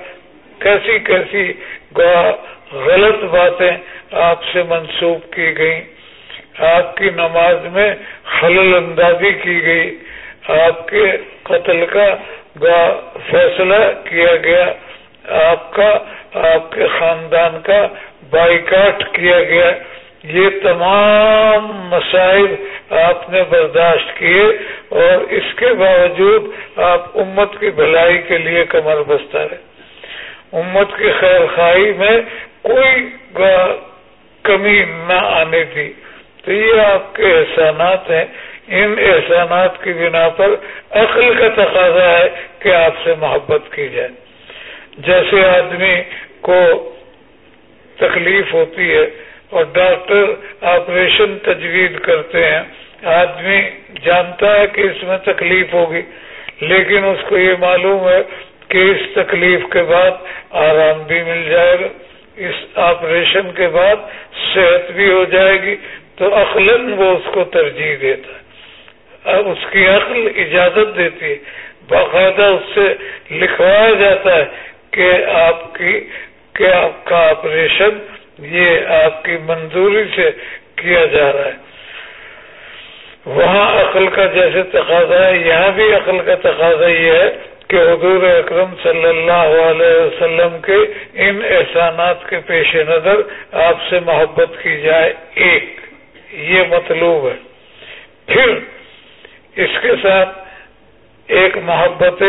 Speaker 2: کیسی کیسی غلط باتیں آپ سے منسوخ کی گئی آپ کی نماز میں خلل اندازی کی گئی۔ آپ کے قتل کا فیصلہ کیا گیا۔ آپ کا، آپ کے خاندان کا بائیکاٹ کیا گیا۔ یہ تمام مسائل آپ نے برداشت کیے اور اس کے باوجود آپ امت کی بھلائی کے لیے کمر بستہ رہے۔ امت کی خیر خائی میں کوئی کمی نہ آنے دی۔ تو یہ آپ کے احسانات ہیں۔ ان احسانات کی بنا پر عقل کا تقاضا ہے کہ آپ سے محبت کی جائے۔ جیسے آدمی کو تکلیف ہوتی ہے اور ڈاکٹر آپریشن تجویز کرتے ہیں۔ آدمی جانتا ہے کہ اس میں تکلیف ہوگی، لیکن اس کو یہ معلوم ہے کہ اس تکلیف کے بعد آرام بھی مل جائے گا۔ اس آپریشن کے بعد صحت بھی ہو جائے گی، تو عقل وہ اس کو ترجیح دیتا ہے۔ اب اس کی عقل اجازت دیتی ہے۔ باقاعدہ اس سے لکھوایا جاتا ہے کہ آپ کی، کہ آپ کا آپریشن یہ آپ کی منظوری سے کیا جا رہا ہے۔ وہاں عقل کا جیسے تقاضا ہے، یہاں بھی عقل کا تقاضا یہ ہے کہ حضور اکرم صلی اللہ علیہ وسلم کے ان احسانات کے پیش نظر آپ سے محبت کی جائے ایک۔ یہ مطلوب ہے۔ پھر اس کے ساتھ ایک محبت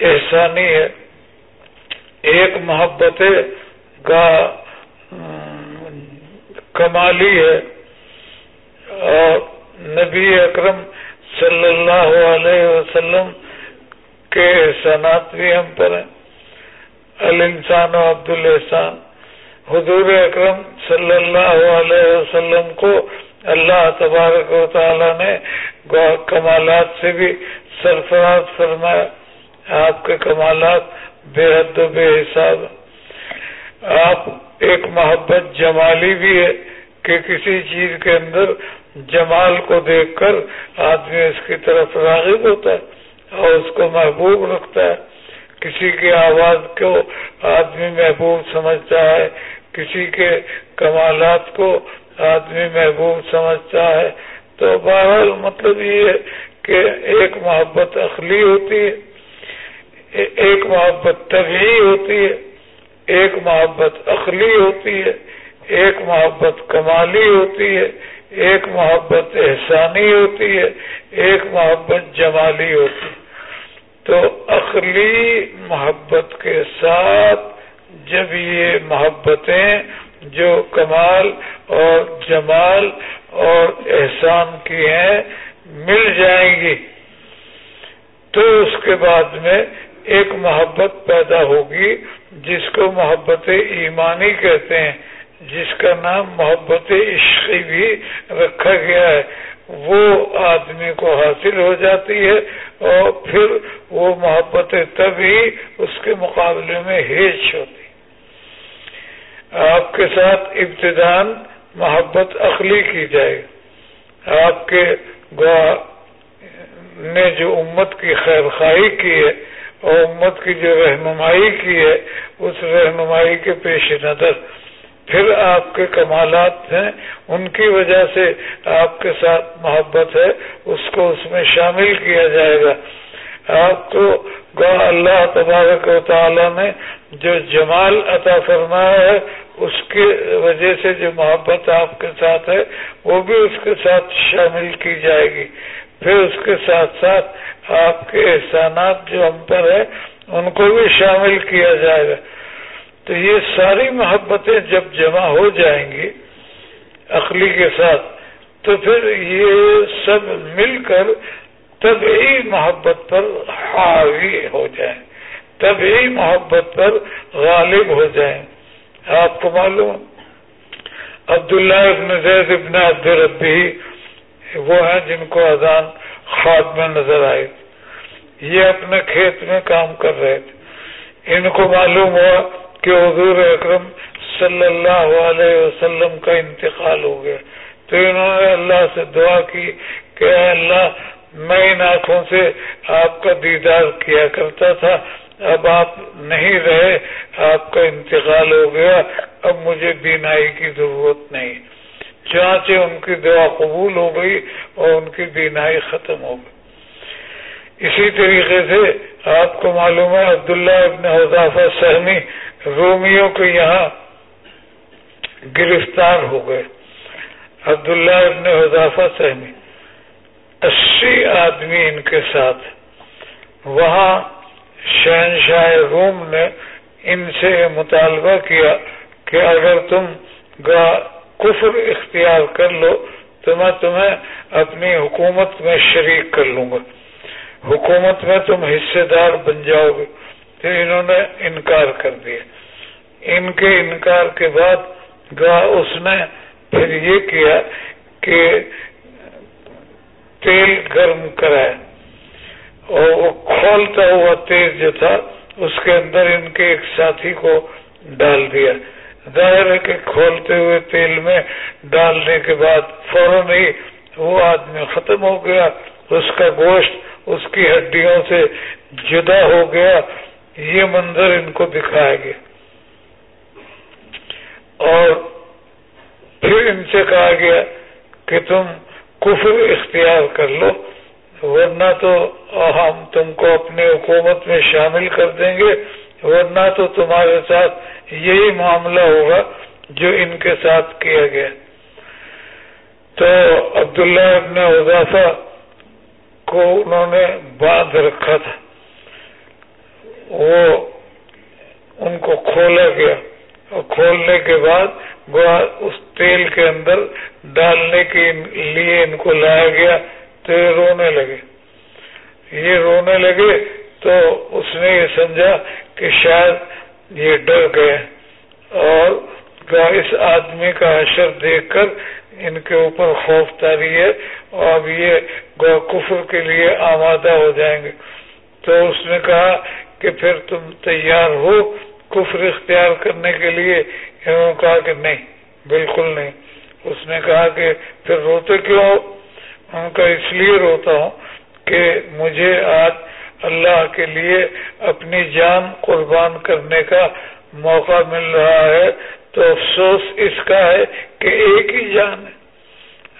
Speaker 2: احسانی ہے۔ ایک محبت کا کمالی ہے۔ اور نبی اکرم صلی اللہ علیہ وسلم کے احسانات بھی ہم پر ہیں۔ الانسان و عبد الحسان حضور اکرم صلی اللہ علیہ وسلم کو اللہ تبارک و تعالی نے کمالات سے بھی سرفراز فرمایا۔ آپ کے کمالات بے حد و بے حساب آپ ایک محبت جمالی بھی ہے کہ کسی چیز کے اندر جمال کو دیکھ کر آدمی اس کی طرف راغب ہوتا ہے اور اس کو محبوب رکھتا ہے۔ کسی کی آواز کو آدمی محبوب سمجھتا ہے، کسی کے کمالات کو آدمی محبوب سمجھتا ہے۔ تو بہرحال مطلب یہ ہے کہ ایک محبت اخلی ہوتی ہے، ایک محبت طبعی ہوتی ہے۔ ایک محبت اخلی ہوتی ہے، ایک محبت کمالی ہوتی ہے، ایک محبت احسانی ہوتی ہے، ایک محبت جمالی ہوتی ہے۔ تو اخلی محبت کے ساتھ جب یہ محبتیں جو کمال اور جمال اور احسان کی ہیں، مل جائیں گی، تو اس کے بعد میں ایک محبت جس کو محبت ایمانی کہتے ہیں، جس کا نام محبت عشقی بھی رکھا گیا ہے۔ وہ آدمی کو حاصل ہو جاتی ہے اور پھر وہ محبت تبھی اس کے مقابلے میں ہیچ ہوتی۔ آپ کے ساتھ ابتدان محبت عقلی کی جائے۔ آپ کے نے جو امت کی خیر خواہی کی ہے اور امت کی جو رہنمائی کی ہے، اس رہنمائی کے پیش نظر۔ پھر آپ کے کمالات ہیں، ان کی وجہ سے آپ کے ساتھ محبت ہے، اس کو اس میں شامل کیا جائے گا۔ آپ کو اللہ تبارک و تعالی نے جو جمال عطا فرمایا ہے، اس کی وجہ سے جو محبت آپ کے ساتھ ہے، وہ بھی اس کے ساتھ شامل کی جائے گی۔ پھر اس کے ساتھ ساتھ آپ کے احسانات جو ہم پر ہے ان کو بھی شامل کیا جائے گا۔ تو یہ ساری محبتیں جب جمع ہو جائیں گی عقلی کے ساتھ، تو پھر یہ سب مل کر طبعی محبت پر حاوی ہو جائیں۔ طبعی محبت پر غالب ہو جائیں۔ آپ کو معلوم، عبداللہ ابن زید ابن عبد ربی وہ ہیں جن کو اذان خواب میں نظر آئی۔ یہ اپنے کھیت میں کام کر رہے تھے۔ ان کو معلوم ہوا کہ حضور اکرم صلی اللہ علیہ وسلم کا انتقال ہو گیا۔ تو انہوں نے اللہ سے دعا کی کہ اللہ، میں ان آنکھوں سے آپ کا دیدار کیا کرتا تھا۔ اب آپ نہیں رہے، آپ کا انتقال ہو گیا، اب مجھے بینائی کی ضرورت نہیں۔ چانچہ ان کی دعا قبول ہو گئی اور ان کی بینائی ختم ہو گئی۔ اسی طریقے سے آپ کو معلوم ہے عبداللہ ابن حضافہ سہمی رومیوں کے یہاں گرفتار ہو گئے۔ عبداللہ ابن حضافہ سہمی اسی آدمی ان کے ساتھ۔ وہاں شہنشاہ روم نے ان سے مطالبہ کیا کہ اگر تم کفر اختیار کر لو تو میں تمہیں اپنی حکومت میں شریک کر لوں گا۔ حکومت میں تم حصے دار بن جاؤ گے۔ تو انہوں نے انکار کر دیا۔ ان کے انکار کے بعد اس نے پھر یہ کیا کہ تیل گرم کرائے اور وہ کھولتا ہوا تیل جو تھا، اس کے اندر ان کے ایک ساتھی کو ڈال دیا۔ ظاہر ہے کہ کھولتے ہوئے تیل میں ڈالنے کے بعد فوراً ہی وہ آدمی ختم ہو گیا۔ اس کا گوشت اس کی ہڈیوں سے جدا ہو گیا، یہ منظر ان کو دکھایا گیا اور پھر ان سے کہا گیا کہ تم کفر اختیار کر لو، ورنہ تو ہم تم کو اپنی حکومت میں شامل کر دیں گے، ورنہ تو تمہارے ساتھ یہی معاملہ ہوگا جو ان کے ساتھ کیا گیا۔ تو عبداللہ ابن اضافہ کو انہوں نے باندھ رکھا تھا۔ وہ ان کو کھولا گیا۔ اور کھولنے کے بعد اس تیل کے اندر ڈالنے کے لیے ان کو لایا گیا تو یہ رونے لگے۔ یہ رونے لگے تو اس نے یہ سمجھا کہ شاید یہ ڈر گئے اور اس آدمی کا اشر دیکھ کر ان کے اوپر خوف تاری ہے اور اب یہ کفر کے لیے آمادہ ہو جائیں گے۔ تو اس نے کہا کہ پھر تم تیار ہو کفر اختیار کرنے کے لیے؟ انہوں نے کہا کہ نہیں، بالکل نہیں۔ اس نے کہا کہ پھر روتے کیوں ان کا اس لیے روتا ہوں کہ مجھے آج اللہ کے لیے اپنی جان قربان کرنے کا موقع مل رہا ہے۔ تو افسوس اس کا ہے کہ ایک ہی جان ہے۔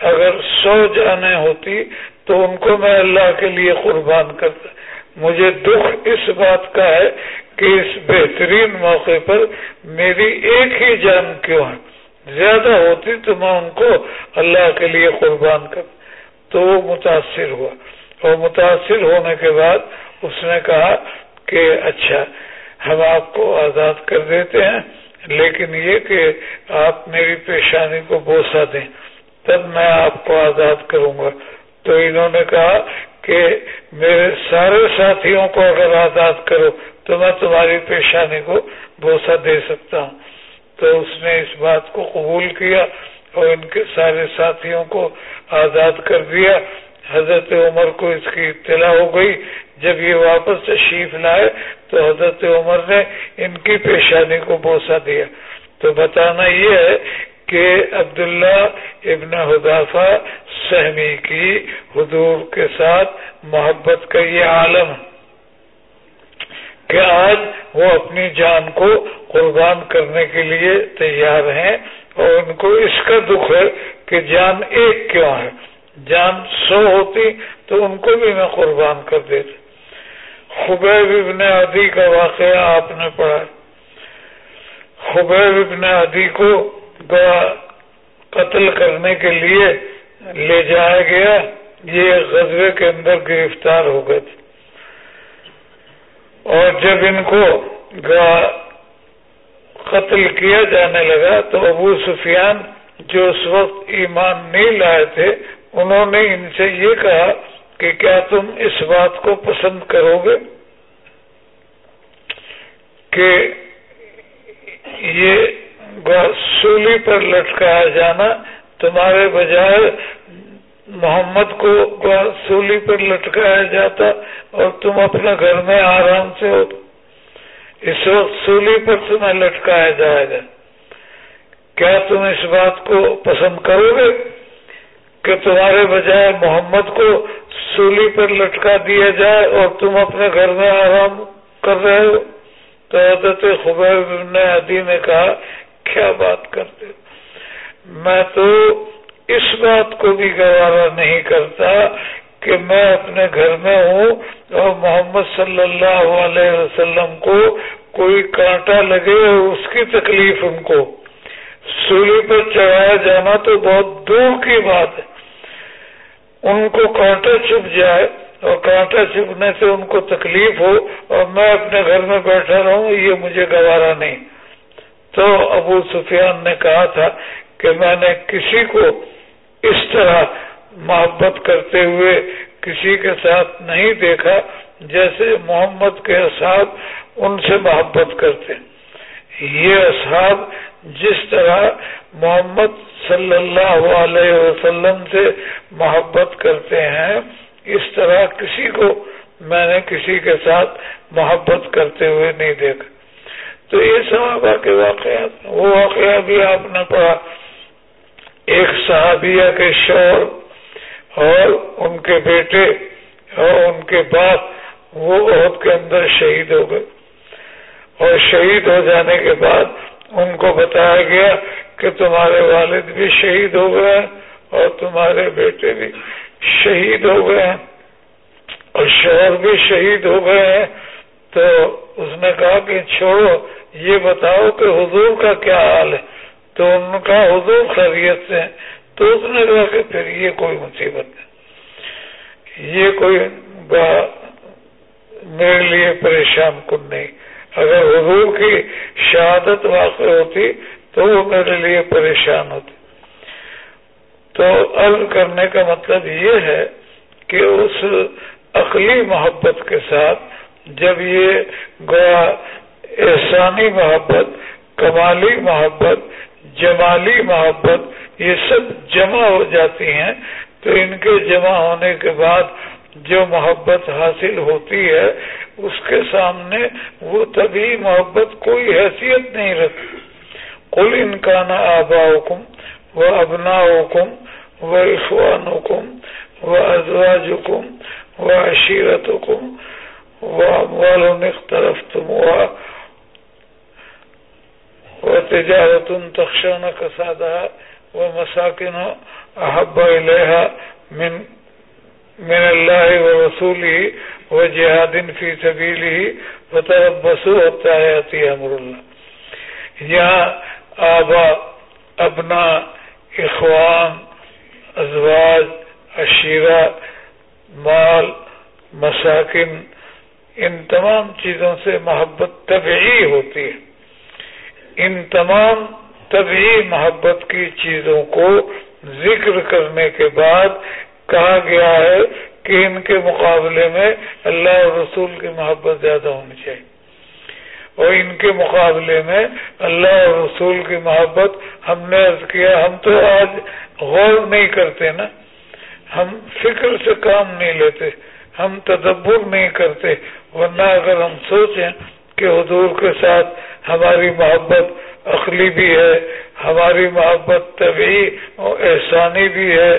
Speaker 2: اگر سو جانیں ہوتی تو ان کو میں اللہ کے لیے قربان کرتا۔ مجھے دکھ اس بات کا ہے کہ اس بہترین موقع پر میری ایک ہی جان کیوں ہے؟ زیادہ ہوتی تو میں ان کو اللہ کے لیے قربان کر تو وہ متاثر ہوا۔ اور متاثر ہونے کے بعد اس نے کہا کہ اچھا ہم آپ کو آزاد کر دیتے ہیں۔ لیکن یہ کہ آپ میری پیشانی کو بوسا دیں، تب میں آپ کو آزاد کروں گا۔ تو انہوں نے کہا کہ میرے سارے ساتھیوں کو اگر آزاد کرو، تو میں تمہاری پیشانی کو بوسا دے سکتا ہوں۔ تو اس نے اس بات کو قبول کیا اور ان کے سارے ساتھیوں کو آزاد کر دیا۔ حضرت عمر کو اس کی اطلاع ہو گئی جب یہ واپس تشریف لائے تو حضرت عمر نے ان کی پیشانی کو بوسا دیا۔ تو بتانا یہ ہے کہ عبداللہ ابن حدافہ سہمی کی حضور کے ساتھ محبت کا یہ عالم کہ آج وہ اپنی جان کو قربان کرنے کے لیے تیار ہیں اور ان کو اس کا دکھ ہے کہ جان ایک کیوں ہے؟ جان سو ہوتی تو ان کو بھی میں قربان کر دیتا۔ خبیب ابن عدی کا واقعہ آپ نے پڑھا خبیب ابن عدی کو قتل کرنے کے لیے لے جایا گیا۔ یہ غزبے کے اندر گرفتار ہو گئے تھے۔ اور جب ان کو قتل کیا جانے لگا تو ابو سفیان جو اس وقت ایمان نہیں لائے تھے، انہوں نے ان سے یہ کہا کہ کیا تم اس بات کو پسند کرو گے کہ یہ سولی پر لٹکایا جانا تمہارے بجائے محمد کو سولی پر لٹکایا جاتا اور تم اپنے گھر میں آرام سے ہو۔ اس وقت سولی پر تمہیں لٹکایا جائے گا۔ کیا تم اس بات کو پسند کرو گے؟ کہ تمہارے بجائے محمد کو سولی پر لٹکا دیا جائے اور تم اپنے گھر میں آرام کر رہے ہو؟ تو حضرت خبیر نے عدی نے کہا، کیا بات کرتے میں تو اس بات کو بھی گوارا نہیں کرتا کہ میں اپنے گھر میں ہوں اور محمد صلی اللہ علیہ وسلم کو کوئی کانٹا لگے اور اس کی تکلیف ان کو۔ سولی پر چڑھایا جانا تو بہت دور کی بات ہے۔ ان کو کانٹا چھپ جائے اور کانٹا چھپنے سے ان کو تکلیف ہو اور میں اپنے گھر میں بیٹھا رہوں، یہ مجھے گوارا نہیں۔ تو ابو سفیان نے کہا تھا کہ میں نے کسی کو اس طرح محبت کرتے ہوئے کسی کے ساتھ نہیں دیکھا جیسے محمد کے اصحاب ان سے محبت کرتے۔ یہ اصحاب جس طرح محمد صلی اللہ علیہ وسلم سے محبت کرتے ہیں، اس طرح کسی کو میں نے کسی کے ساتھ محبت کرتے ہوئے نہیں دیکھا۔ تو یہ صحابہ کے واقعات، وہ واقعہ بھی آپ نے پڑھا۔ ایک صحابیہ کے شور اور ان کے بیٹے اور ان کے باپ، وہ عہد کے اندر شہید ہو گئے۔ اور شہید ہو جانے کے بعد ان کو بتایا گیا کہ تمہارے والد بھی شہید ہو گئے اور تمہارے بیٹے بھی شہید ہو گئے ہیں اور شوہر بھی شہید ہو گئے ہیں۔ تو اس نے کہا کہ چھوڑو، یہ بتاؤ کہ حضور کا کیا حال ہے؟ تو ان کا حضور خیریت سے تو اس نے کہا کہ پھر یہ کوئی مصیبت نہیں۔ یہ کوئی میرے لیے پریشان کن نہیں۔ اگر حضور کی شہادت واقع ہوتی تو وہ میرے لیے پریشان ہوتی۔ تو عرض کرنے کا مطلب یہ ہے کہ اس عقلی محبت کے ساتھ جب یہ گوا احسانی محبت، کمالی محبت، جمالی محبت یہ سب جمع ہو جاتی ہیں، تو ان کے جمع ہونے کے بعد جو محبت حاصل ہوتی ہے، اس کے سامنے وہ تبھی محبت کوئی حیثیت نہیں رکھتی۔ کل ان کا نا آبا حکم وہ ابنا حکم وہ اخوان حکم وہ ازواج حکم وہ عشیرت حکم وہ طرف تم ہوا وہ تجارت تخشون کسادہ وہ مساکن احب الہ من من اللہ و رسولی و جہاد فی سبیلی و امر اللہ۔ یہاں آبا، ابنا، اخوان، ازواج، عشیرہ، مال، مساکن، ان تمام چیزوں سے محبت طبعی ہوتی ہے۔ ان تمام طبعی محبت کی چیزوں کو ذکر کرنے کے بعد کہا گیا ہے کہ ان کے مقابلے میں اللہ اور رسول کی محبت زیادہ ہونی چاہیے۔ اور ان کے مقابلے میں اللہ اور رسول کی محبت ہم نے عرض کیا، ہم تو آج غور نہیں کرتے نا۔ ہم فکر سے کام نہیں لیتے، ہم تدبر نہیں کرتے۔ ورنہ اگر ہم سوچیں کہ حضور کے ساتھ ہماری محبت عقلی بھی ہے، ہماری محبت طبعی اور احسانی بھی ہے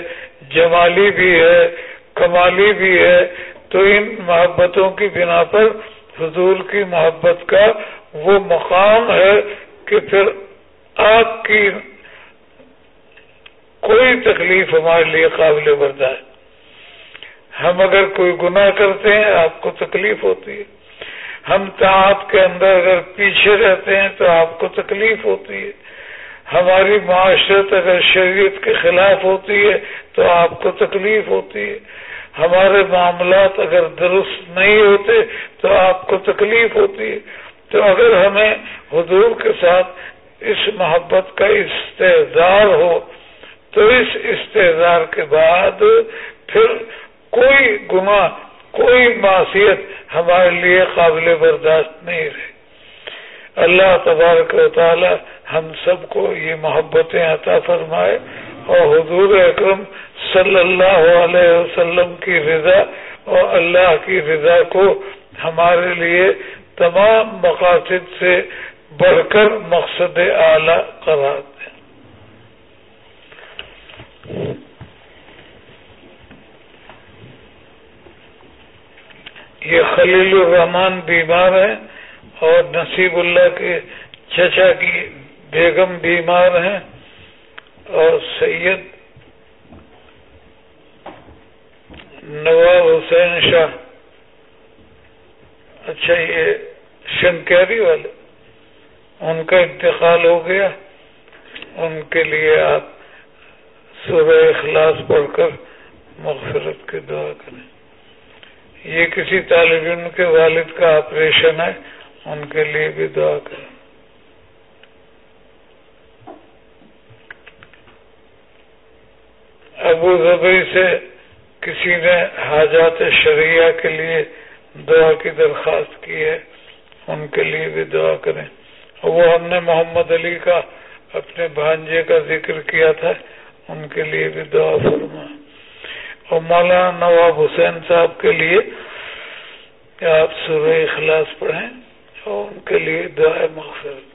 Speaker 2: جمالی بھی ہے کمالی بھی ہے، تو ان محبتوں کی بنا پر حضور کی محبت کا وہ مقام ہے کہ پھر آپ کی کوئی تکلیف ہمارے لیے قابل برداشت ہم اگر کوئی گناہ کرتے ہیں، آپ کو تکلیف ہوتی ہے۔ ہم تعات کے اندر اگر پیچھے رہتے ہیں، تو آپ کو تکلیف ہوتی ہے۔ ہماری معاشرت اگر شریعت کے خلاف ہوتی ہے تو آپ کو تکلیف ہوتی ہے۔ ہمارے معاملات اگر درست نہیں ہوتے تو آپ کو تکلیف ہوتی ہے۔ تو اگر ہمیں حضور کے ساتھ اس محبت کا استحدار ہو، تو اس استحدار کے بعد پھر کوئی گناہ، کوئی معصیت ہمارے لیے قابل برداشت نہیں رہے۔ اللہ تبارک و تعالی ہم سب کو یہ محبتیں عطا فرمائے اور حضور اکرم صلی اللہ علیہ وسلم کی رضا اور اللہ کی رضا کو ہمارے لیے تمام مقاصد سے بڑھ کر مقصد اعلی قرار دیں یہ خلیل الرحمان بیمار ہیں۔ اور نصیب اللہ کے چچا کی بیگم بیمار ہیں اور سید نواب حسین شاہ۔ اچھا یہ شنکیری والے۔ ان کا انتقال ہو گیا۔ ان کے لیے آپ سورہ اخلاص پڑھ کر مغفرت کی دعا کریں۔ یہ کسی طالب علم کے والد کا آپریشن ہے۔ ان کے لیے بھی دعا کریں۔ ابو ظبی سے کسی نے حاجات شریعہ کے لیے دعا کی درخواست کی ہے، ان کے لیے بھی دعا کریں۔ وہ ہم نے محمد علی کا اپنے بھانجے کا ذکر کیا تھا، ان کے لیے بھی دعا فرما اور مولانا نواب حسین صاحب کے لیے آپ سورہ اخلاص پڑھیں۔ اور ان کے لیے دعا مغفرت